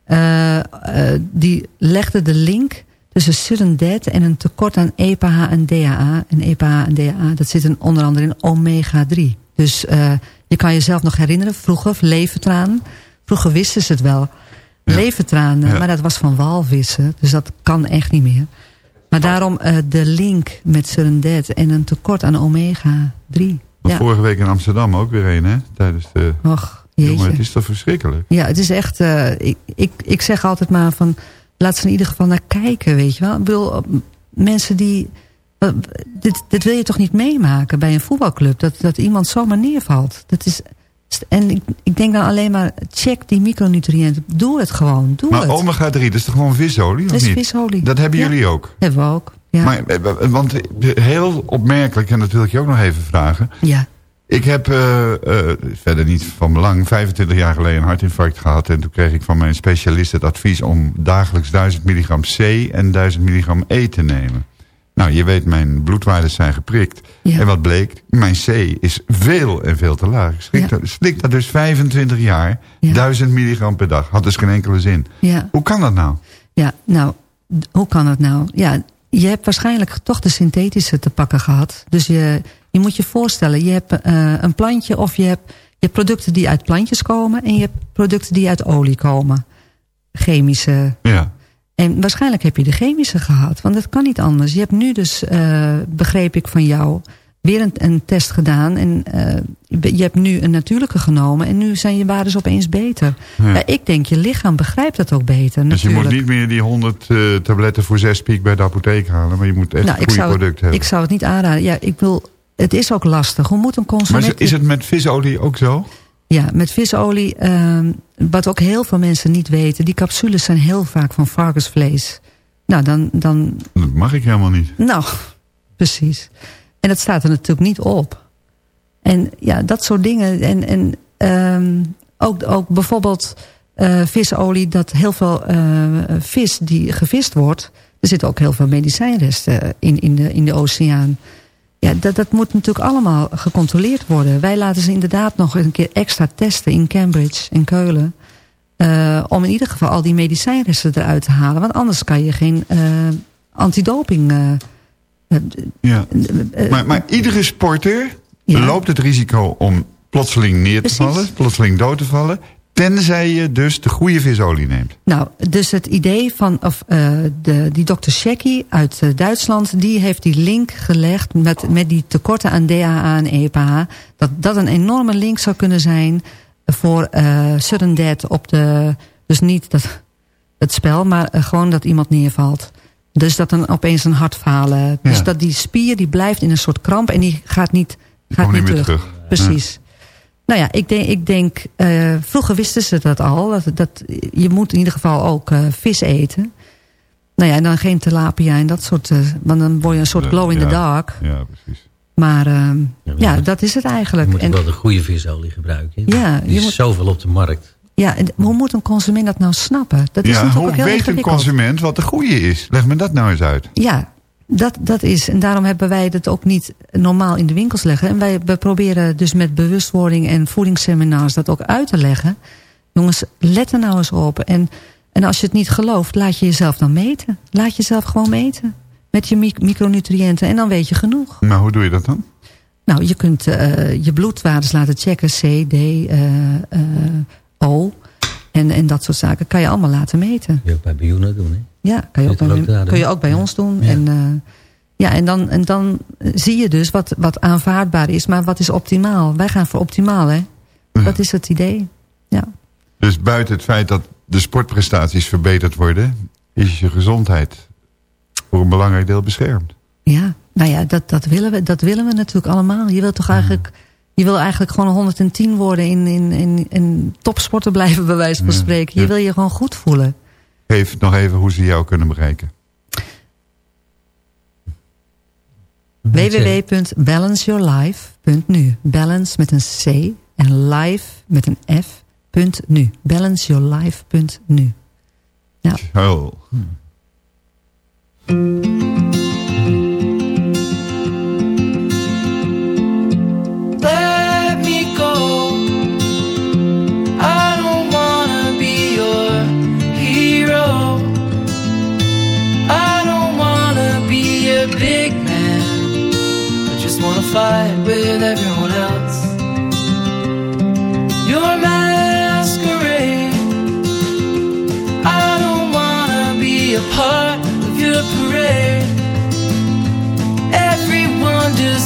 Eh, eh, die legde de link tussen sudden death en een tekort aan EPA en DHA. En EPA en DHA, dat zit onder andere in omega-3. Dus eh, je kan jezelf nog herinneren, vroeger, levertraan. Vroeger wisten ze het wel. Levertranen, Ja. maar dat was van walvissen. Dus dat kan echt niet meer. Maar daarom de link met sudden death en een tekort aan omega-3. Want Ja. vorige week in Amsterdam ook weer een, hè? Tijdens de... Och, jeetje. Jongen, het is toch verschrikkelijk? Ja, het is echt... eh, ik, ik, ik zeg altijd maar van... Laat ze in ieder geval naar kijken, weet je wel. Ik bedoel, eh, mensen die... eh, dit, dit wil je toch niet meemaken bij een voetbalclub? Dat, dat iemand zomaar neervalt. Dat is, en ik, ik denk dan alleen maar... Check die micronutriënten. Doe het gewoon. Doe Maar het. omega-3, dat is toch gewoon visolie, of Dat is niet? visolie. Dat hebben Ja. jullie ook? Hebben we ook. Ja. Maar, want heel opmerkelijk, en dat wil ik je ook nog even vragen. ja. Ik heb eh, eh, verder niet van belang 25 jaar geleden een hartinfarct gehad. En toen kreeg ik van mijn specialist het advies om dagelijks 1000 milligram C en 1000 milligram E te nemen. Nou, je weet, mijn bloedwaarden zijn geprikt. Ja. En wat bleek? Mijn C is veel en veel te laag. Ik slik, Ja. dat, slik dat dus 25 jaar, Ja. 1000 milligram per dag. Had dus geen enkele zin. Hoe kan dat nou? Ja, nou, hoe kan het nou? Ja, je hebt waarschijnlijk toch de synthetische te pakken gehad. Dus je, je moet je voorstellen, je hebt eh, een plantje of je hebt, je hebt producten die uit plantjes komen... en je hebt producten die uit olie komen. Chemische. Ja. En waarschijnlijk heb je de chemische gehad, want dat kan niet anders. Je hebt nu dus, eh, begreep ik van jou, weer een, een test gedaan... en eh, je hebt nu een natuurlijke genomen... en nu zijn je waardes opeens beter. Ja. Ja, ik denk, je lichaam begrijpt dat ook beter, Dus je moet niet meer die 100 eh, tabletten voor 6 piek bij de apotheek halen. Maar je moet echt Nou, een het- product hebben. Ik zou het niet aanraden. Ja, ik wil, het is ook lastig. Hoe moet een Maar consument... is, is het met visolie ook zo? Ja, met visolie, ehm, wat ook heel veel mensen niet weten... die capsules zijn heel vaak van varkensvlees. Nou, dan... dan Dat mag ik helemaal niet. nou, precies. En dat staat er natuurlijk niet op. En ja, dat soort dingen. En, en ehm, ook, ook bijvoorbeeld eh, visolie, dat heel veel eh, vis die gevist wordt... er zitten ook heel veel medicijnresten in, in, de, in de oceaan. Ja, dat, dat moet natuurlijk allemaal gecontroleerd worden. Wij laten ze inderdaad nog een keer extra testen in Cambridge en Keulen. eh, om in ieder geval al die medicijnresten eruit te halen. Want anders kan je geen antidoping... eh, Ja. eh, Maar, maar iedere sporter Ja. loopt het risico om plotseling neer te vallen, plotseling dood te vallen, tenzij je dus de goede visolie neemt. Nou, dus het idee van, of eh, de, die dokter Shecky uit eh, Duitsland, die heeft die link gelegd met, met die tekorten aan DHA en EPA. Dat dat een enorme link zou kunnen zijn voor eh sudden death op de, dus niet dat, het spel, maar eh, gewoon dat iemand neervalt. Dus dat dan opeens een hartfalen. Dus Ja. dat die spier die blijft in een soort kramp en die gaat niet, gaat niet terug. terug. Precies. Nou ja, ik denk, ik denk eh, vroeger wisten ze dat al. Dat, dat, je moet in ieder geval ook eh, vis eten. Nou ja, en dan geen tilapia en dat soort... eh, want dan word je een soort glow in the dark. Ja, precies. Maar Ja, ja, maar je moet- dat is het Je eigenlijk. moet En, wel de goede visolie gebruiken. Ja, Die je is moet- zoveel op de markt. Ja, hoe moet een consument dat nou snappen? Dat is Ja, natuurlijk hoe ook heel weet een consument wat de goede is? Leg me dat nou eens uit. Ja, dat, dat is. En daarom hebben wij het ook niet normaal in de winkels leggen. En wij we proberen dus met bewustwording en voedingsseminars dat ook uit te leggen. Jongens, let er nou eens op. En, en als je het niet gelooft, laat je jezelf dan meten. Laat jezelf gewoon meten. Met je mic- micronutriënten. En dan weet je genoeg. Maar hoe doe je dat dan? Nou, je kunt eh, je bloedwaardes laten checken. C, D, eh, O. En, en dat soort zaken kan je allemaal laten meten. Die ook bij Bioenen doen, hè? Ja, kan je ook, Kun je bij, ook kun je bij ons doen. Ja. En, eh, ja, en, dan, en dan zie je dus wat, wat aanvaardbaar is. Maar wat is optimaal? Wij gaan voor optimaal, hè? Dat is het idee. Ja. Dus buiten het feit dat de sportprestaties verbeterd worden... is je gezondheid voor een belangrijk deel beschermd. Ja, nou ja, dat, dat, willen we, dat willen we natuurlijk allemaal. Je wilt toch eigenlijk... Je wil eigenlijk gewoon 110 worden in, in, in, in topsporten blijven, bij wijze van spreken. Je ja. wil je gewoon goed voelen. Geef nog even hoe ze jou kunnen bereiken. www.balanceyourlife.nu Balance met een C en life met een F. punt .nu. Balanceyourlife.nu Ja. Let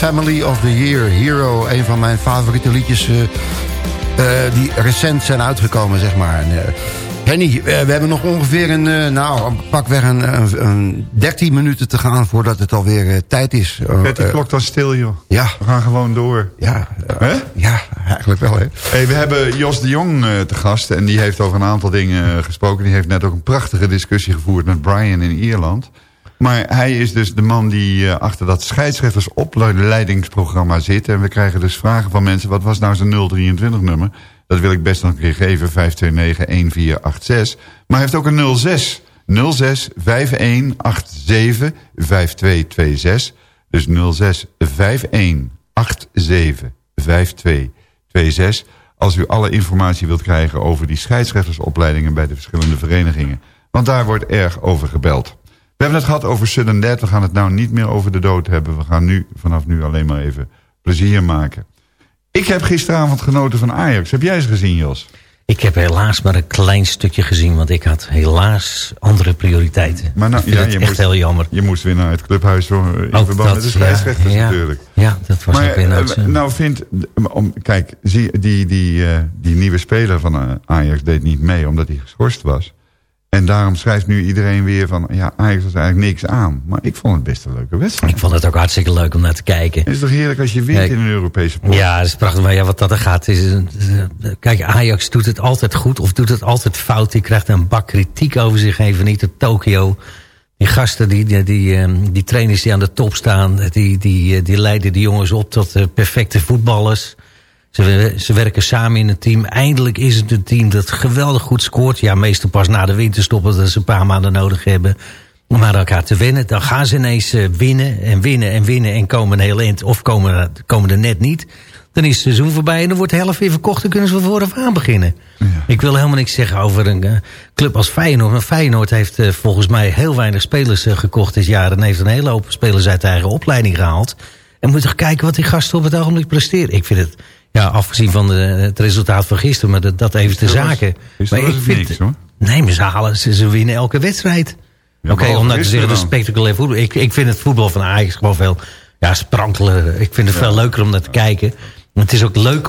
Family of the Year. Hero, een van mijn favoriete liedjes... eh, eh, die recent zijn uitgekomen, zeg maar. En, eh, Henny, we hebben nog ongeveer een, nou, pakweg een, een, een 13 minuten te gaan voordat het alweer tijd is. Eh, Zet die klok dan stil, joh. Ja. We gaan gewoon door. Ja, Hè? ja, eigenlijk wel, hè. Hey, we hebben Jos de Jong te gast en die heeft over een aantal dingen gesproken. Die heeft net ook een prachtige discussie gevoerd met Brian in Ierland. Maar hij is dus de man die eh, achter dat scheidsrechtersopleidingsprogramma zit. En we krijgen dus vragen van mensen, wat was nou zijn 023-nummer? Dat wil ik best nog een keer geven, 529-1486. Maar hij heeft ook een 06. 06 5187 5226. Dus 06 5187 5226. Als u alle informatie wilt krijgen over die scheidsrechtersopleidingen bij de verschillende verenigingen. Want daar wordt erg over gebeld. We hebben het gehad over sudden death. We gaan het nou niet meer over de dood hebben. We gaan nu vanaf nu alleen maar even plezier maken. Ik heb gisteravond genoten van Ajax. Heb jij ze gezien, Jos? Ik heb helaas maar een klein stukje gezien, want ik had helaas andere prioriteiten. Maar nou, ja, je echt moest, heel jammer. Je moest weer naar het clubhuis in Ook verband dat, met de scheidsrechters ja. natuurlijk. Ja, dat was maar, ook weer een eh, uitzending. nou vind, om, kijk, zie, die, die, eh, die nieuwe speler van eh, Ajax deed niet mee omdat hij geschorst was. En daarom schrijft nu iedereen weer van, ja, Ajax was eigenlijk niks aan. Maar ik vond het best een leuke wedstrijd. Ik vond het ook hartstikke leuk om naar te kijken. Het is toch heerlijk als je wint Kijk, in een Europese pot? Ja, dat is prachtig. Maar ja, wat dat er gaat is... eh, Kijk, Ajax doet het altijd goed of doet het altijd fout. Die krijgt een bak kritiek over zich heen niet Tokio. Die gasten, die, die, die, eh, die trainers die aan de top staan... die, die, eh, die leiden die jongens op tot eh, perfecte voetballers. Ze, ze werken samen in een team. Eindelijk is het een team dat geweldig goed scoort. Ja, meestal pas na de winterstop... dat ze een paar maanden nodig hebben om aan elkaar te winnen. Dan gaan ze ineens eh, winnen en winnen en winnen... en komen een heel eind of komen, komen er net niet... Dan is het seizoen voorbij en dan wordt de helft weer verkocht... en kunnen ze vooraf aan beginnen. Ik wil helemaal niks zeggen over een eh, club als Feyenoord. Maar Feyenoord heeft eh, volgens mij heel weinig spelers gekocht dit jaar... en heeft een hele hoop spelers uit de eigen opleiding gehaald. En moet toch kijken wat die gasten op het ogenblik presteren. Ik vind het, ja, afgezien van de, het resultaat van gisteren... maar dat, dat even te was- zaken. maar ik vind, niks, hoor. Nee, maar ze, halen, ze, ze winnen elke wedstrijd. Ja, Oké, behalve om nou te zeggen, de spectaculair voetbal. Ik, ik vind het voetbal van Ajax gewoon veel ja, sprankelen. Ik vind het veel leuker om naar te kijken. Het is ook leuk,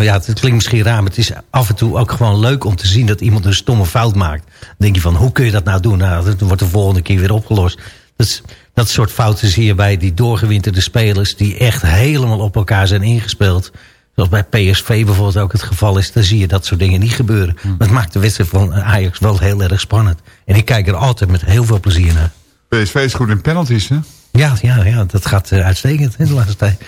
ja, het klinkt misschien raar... maar het is af en toe ook gewoon leuk om te zien... dat iemand een stomme fout maakt. Dan denk je van, hoe kun je dat nou doen? Nou, dat wordt de volgende keer weer opgelost. Dat, is, dat soort fouten zie je bij die doorgewinterde spelers... die echt helemaal op elkaar zijn ingespeeld. Zoals bij PSV bijvoorbeeld ook het geval is... dan zie je dat soort dingen niet gebeuren. Maar het maakt de wedstrijd van Ajax wel heel erg spannend. En ik kijk er altijd met heel veel plezier naar. PSV is goed in penalties, hè? Ja, ja, ja dat gaat eh, uitstekend in de laatste tijd.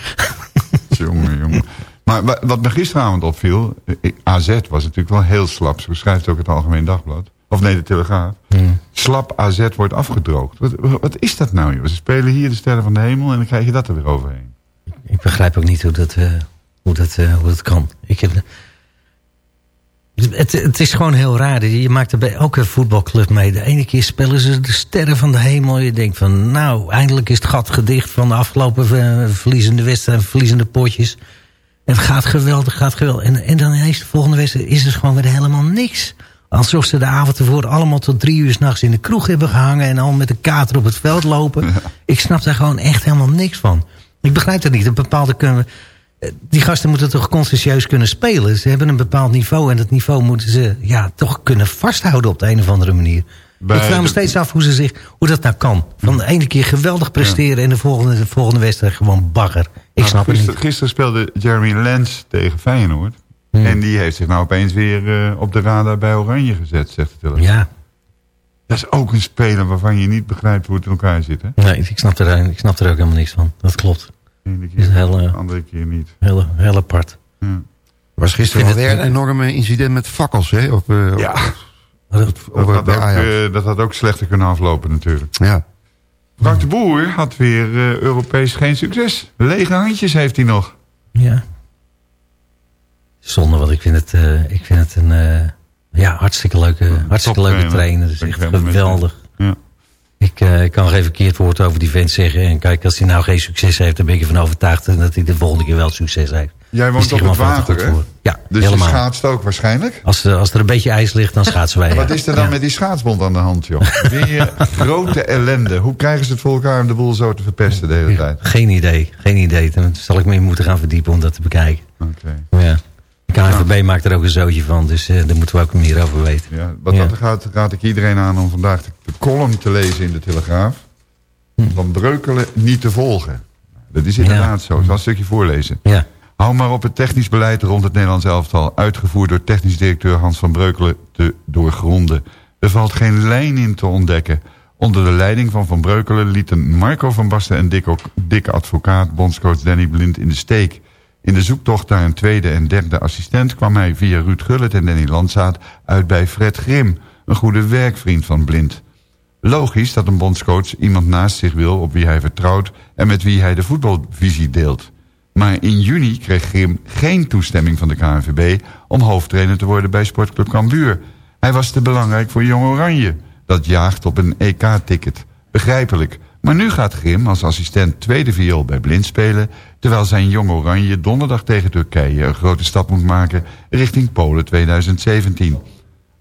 jongen, jongen. Maar wa- wat me gisteravond opviel... eh, AZ was natuurlijk wel heel slap. Zo schrijft ook het Algemeen Dagblad. Of nee, de Telegraaf. Slap AZ wordt afgedroogd. Wat, wat is dat nou, joh? Ze spelen hier de Sterren van de Hemel... en dan krijg je dat er weer overheen. Ik begrijp ook niet hoe dat, eh, hoe dat, eh, hoe dat kan. Ik heb, het, het is gewoon heel raar. Je maakt er bij elke voetbalclub mee. De ene keer spelen ze de sterren van de hemel. Je denkt van, nou, eindelijk is het gat gedicht... van de afgelopen eh, verliezende wedstrijden, verliezende potjes. En het gaat geweldig, gaat geweldig. En, en dan ineens de volgende wedstrijd is er gewoon weer helemaal niks. Alsof ze de avond ervoor allemaal tot drie uur s'nachts in de kroeg hebben gehangen... en al met de kater op het veld lopen. Ik snap daar gewoon echt helemaal niks van. Ik begrijp dat niet. Een bepaalde kunnen... eh, Die gasten moeten toch consciëntieus kunnen spelen. Ze hebben een bepaald niveau en dat niveau moeten ze ja, toch kunnen vasthouden op de een of andere manier. Bij ik vraag me de- steeds af hoe, ze zich, hoe dat nou kan. Van de ene keer geweldig presteren en de volgende, de volgende wedstrijd gewoon bagger. Ik Nou, snap het niet. Gisteren speelde Jeremy Lens tegen Feyenoord. Hmm. En die heeft zich nou opeens weer eh, op de radar bij Oranje gezet, zegt de Telegraaf. Ja, Dat is ook een speler waarvan je niet begrijpt hoe het in elkaar zit, hè? nee, ik snap, er, ik snap er ook helemaal niks van. Dat klopt. De ene Is keer, heel, eh, de andere keer niet. Heel, heel apart. Ja. was gisteren het- een enorme incident met fakkels, hè? Op, eh, op- Ja. Dat- Dat op, had, ook, Ajax. dat had ook slechter kunnen aflopen natuurlijk. ja. Frank de Boer had weer Europees geen succes. Lege handjes heeft hij nog. Ja. Zonde, want ik vind het, eh, ik vind het een eh, ja, hartstikke leuke, hartstikke leuke toptrainer. trainer. Dat is echt geweldig. je. Ja. Ik, eh, ik kan geen verkeerd woord over die vent zeggen. En kijk, als hij nou geen succes heeft, dan ben ik ervan overtuigd dat hij de volgende keer wel succes heeft. Jij woont op het water, goed hè? voor. Ja, Dus je helemaal. schaatst ook waarschijnlijk. Als, er- als er een beetje ijs ligt, dan schaatsen wij. Wat is er dan Ja. met die schaatsbond aan de hand, joh? Weer grote ellende. Hoe krijgen ze het voor elkaar om de boel zo te verpesten de hele tijd? Geen idee, geen idee. Dan zal ik me in moeten gaan verdiepen om dat te bekijken. Oké. Ja. KNVB maakt er ook een zootje van, dus eh, daar moeten we ook meer over weten. Ja, wat dat gaat, raad ik iedereen aan om vandaag de, de column te lezen in de Telegraaf. Van Breukelen niet te volgen. Dat is inderdaad zo. Ik zal een stukje voorlezen. Ja. Hou maar op het technisch beleid rond het Nederlands elftal... uitgevoerd door technisch directeur Hans van Breukelen te doorgronden. Er valt geen lijn in te ontdekken. Onder de leiding van Van Breukelen lieten Marco van Basten en dikke advocaat... bondscoach Danny Blind in de steek. In de zoektocht naar een tweede en derde assistent... kwam hij via Ruud Gullit en Danny Landzaat uit bij Fred Grim... een goede werkvriend van Blind. Logisch dat een bondscoach iemand naast zich wil op wie hij vertrouwt... en met wie hij de voetbalvisie deelt. Maar in juni kreeg Grim geen toestemming van de KNVB... om hoofdtrainer te worden bij Sportclub Cambuur. Hij was te belangrijk voor Jong Oranje. Dat jaagt op een EK-ticket. Begrijpelijk. Maar nu gaat Grim als assistent tweede viool bij Blind spelen... terwijl zijn Jong Oranje donderdag tegen Turkije... een grote stap moet maken richting Polen 2017...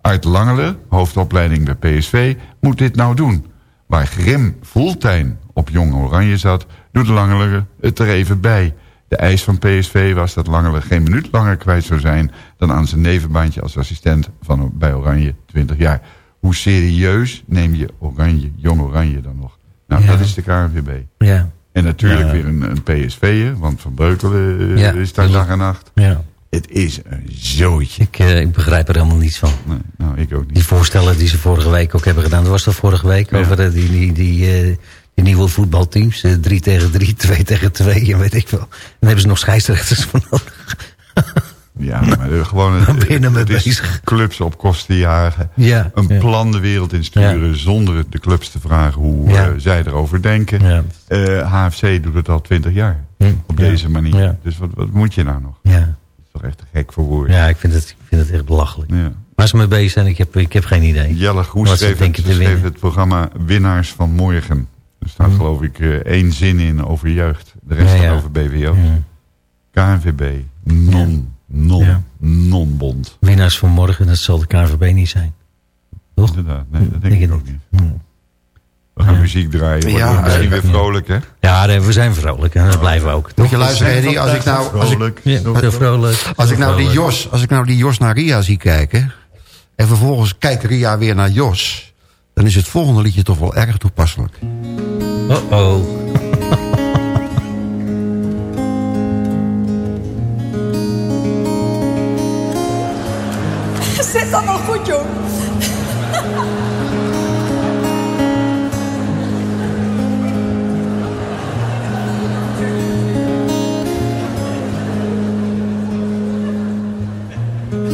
Art Langele, hoofdopleiding bij PSV, moet dit nou doen. Waar Grim fulltime op Jong Oranje zat, doet Langele het er even bij. De eis van PSV was dat Langele geen minuut langer kwijt zou zijn... dan aan zijn nevenbaantje als assistent van, bij Oranje 20 jaar. Hoe serieus neem je Oranje, Jong Oranje dan nog? Nou, Ja. dat is de KNVB. Ja. En natuurlijk weer een, een PSV'er, want Van Breukelen eh, is daar dag en nacht. Ja. Het is een zootje. Ik, eh, ik begrijp er helemaal niets van. Nee, nou, ik ook niet. Die voorstellen die ze vorige week ook hebben gedaan. Dat was toch vorige week Ja. over eh, die, die, die, die nieuwe voetbalteams. eh, drie tegen drie, twee tegen twee en weet ik wel. Dan hebben ze nog scheidsrechters voor nodig. Ja, maar gewoon Dan ben het is bezig. clubs op kosten jagen. Ja, een ja. plan de wereld insturen zonder de clubs te vragen hoe eh, zij erover denken. Ja. Eh, HFC doet het al twintig jaar. Hm. Op deze manier. Dus wat, wat moet je nou nog? Ja. Dat is toch echt te gek voor woorden. Ja, ik vind het, ik vind het echt belachelijk. Ja. Waar ze mee bezig zijn, ik heb, ik heb geen idee. Jelle ze schreef, het, schreef het programma Winnaars van Morgen. Er staat Hm. geloof ik eh, één zin in over jeugd. De rest gaat over. Ja. KNVB. Non. Non. Ja. Non-bond. Winnaars van morgen, dat zal de KNVB niet zijn. Toch? Inderdaad. Nee, dat denk, Denk ik ook niet. Hm. We gaan Ja. muziek draaien. Ja, misschien eh, weer vrolijk, hè? Ja, we zijn vrolijk en dat blijven we ook. Moet je luisteren, Eddie, als ik nou... Als ik, Vrolijk. Ja, heel vrolijk. als ik nou die. Jos, als ik nou die Jos naar Ria zie kijken... en vervolgens kijkt Ria weer naar Jos... dan is het volgende liedje toch wel erg toepasselijk. Oh-oh. Zit allemaal goed, joh.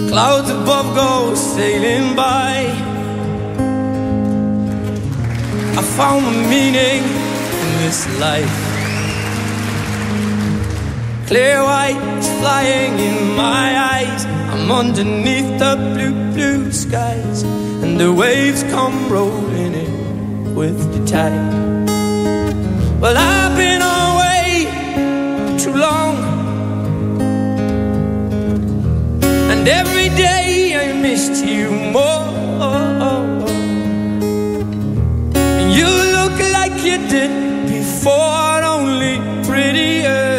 Clouds above go sailing by. I found the meaning in this life. Clear white is flying in my eyes. I'm underneath the blue, blue skies. And the waves come rolling in with the tide. Well, I've been away too long. And every day I missed you more. And you look like you did before, only prettier.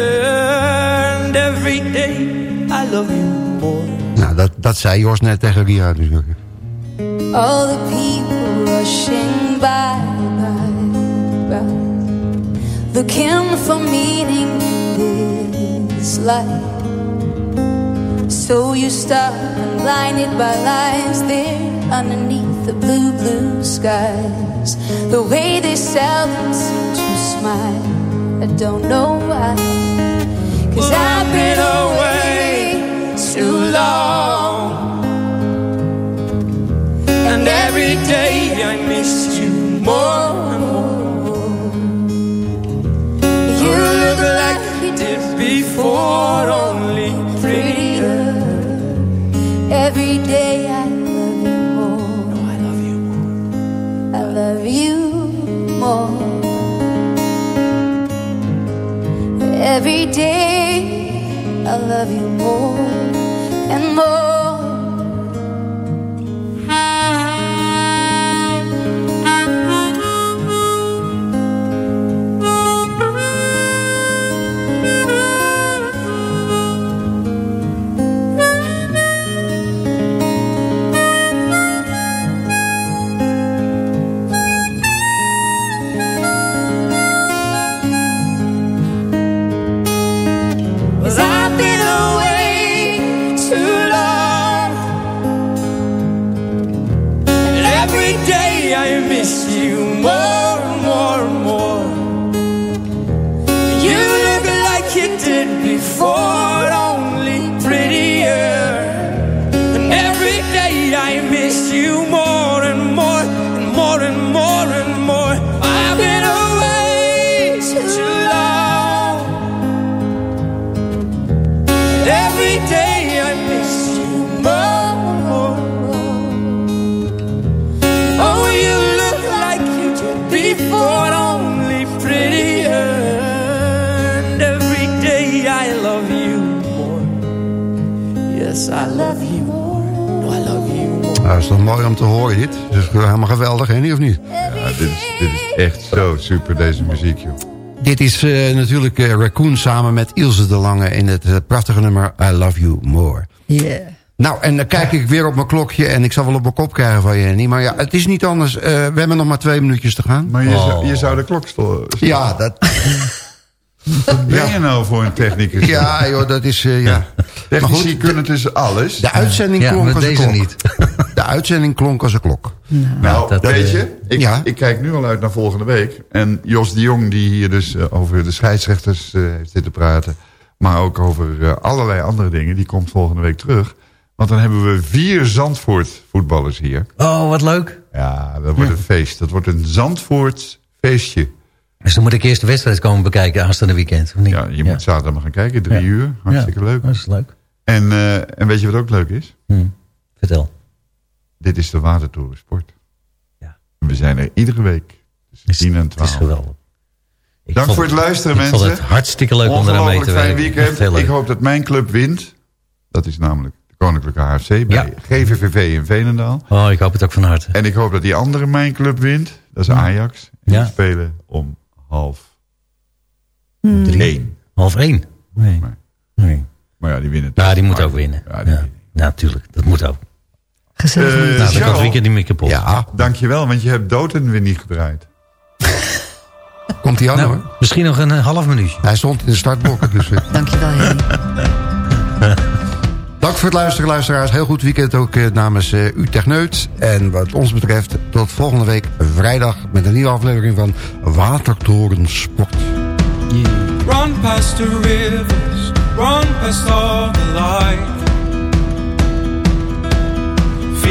Dat, zei Jos net tegen Ria natuurlijk. All the people rushing by, by, by, looking for meaning in this life. So you stop and blinded by lies there underneath the blue, blue skies. The way they seldom seem to smile, I don't know why. Cause Well, I've been away too long. And every day I miss you more and more. You look like you did before, only prettier. Every day I love you more. No, I love you more. I love you more. Every day I love you more super, deze muziek, joh. Dit is eh, natuurlijk eh, Raccoon samen met Ilse de Lange... in het eh, prachtige nummer I Love You More. Yeah. Nou, en dan kijk ik weer op mijn klokje... en ik zal wel op mijn kop krijgen van je, Henny. Maar ja, het is niet anders. Eh, we hebben nog maar twee minuutjes te gaan. Maar je, zou, je zou de klok storen. Ja, dat... Wat ben je nou voor een technicus? Ja, joh, dat is... eh, ja. Technici goed, kunnen dus alles. De uitzending Ja, klonk als deze niet. De uitzending klonk als een klok. Nou, dat, weet eh, je, ik, ja. ik kijk nu al uit naar volgende week. En Jos de Jong, die hier dus eh, over de scheidsrechters eh, heeft zitten praten... maar ook over allerlei andere dingen, die komt volgende week terug. Want dan hebben we vier Zandvoort voetballers hier. Oh, wat leuk. Ja, dat wordt een feest. Dat wordt een Zandvoort feestje. Dus dan moet ik eerst de wedstrijd komen bekijken aanstaande weekend. Of niet? Ja, je moet zaterdag maar gaan kijken, drie Ja. uur. Hartstikke Ja, leuk. Dat is leuk. En, eh, en weet je wat ook leuk is? Hm. Vertel. Dit is de Watertoren Sport. Ja. En we zijn er iedere week. Tussen is, 10 en het is 12. geweldig. Ik Dank vond- voor het luisteren, ik mensen. vond het hartstikke leuk om eraan mee te werken. weekend. Ik hoop dat mijn club wint. Dat is namelijk de Koninklijke HFC bij Ja. GVVV in Veenendaal. Oh, ik hoop het ook van harte. En ik hoop dat die andere mijn club wint. Dat is Ajax. En Ja. die spelen om half Drie. één. Half één? Nee. Nee. Maar ja, die winnen. Nou, die moet ook winnen. Ja, Ja, natuurlijk. Dat moet ook. Gezellig. Eh, met Nou, dan kan het weekend niet meer kapot. Ja, Dankjewel, want je hebt Doten weer niet gedraaid. komt hij aan Nou, hoor. misschien nog een eh, half minuutje. Hij stond in de startblokken. Dus, eh, Dankjewel, Henny. dank voor het luisteren, luisteraars. Heel goed weekend ook eh, namens eh, u Techneut. En wat ons betreft tot volgende week vrijdag... met een nieuwe aflevering van Watertoren Sport. Run past the rivers, run past all the light.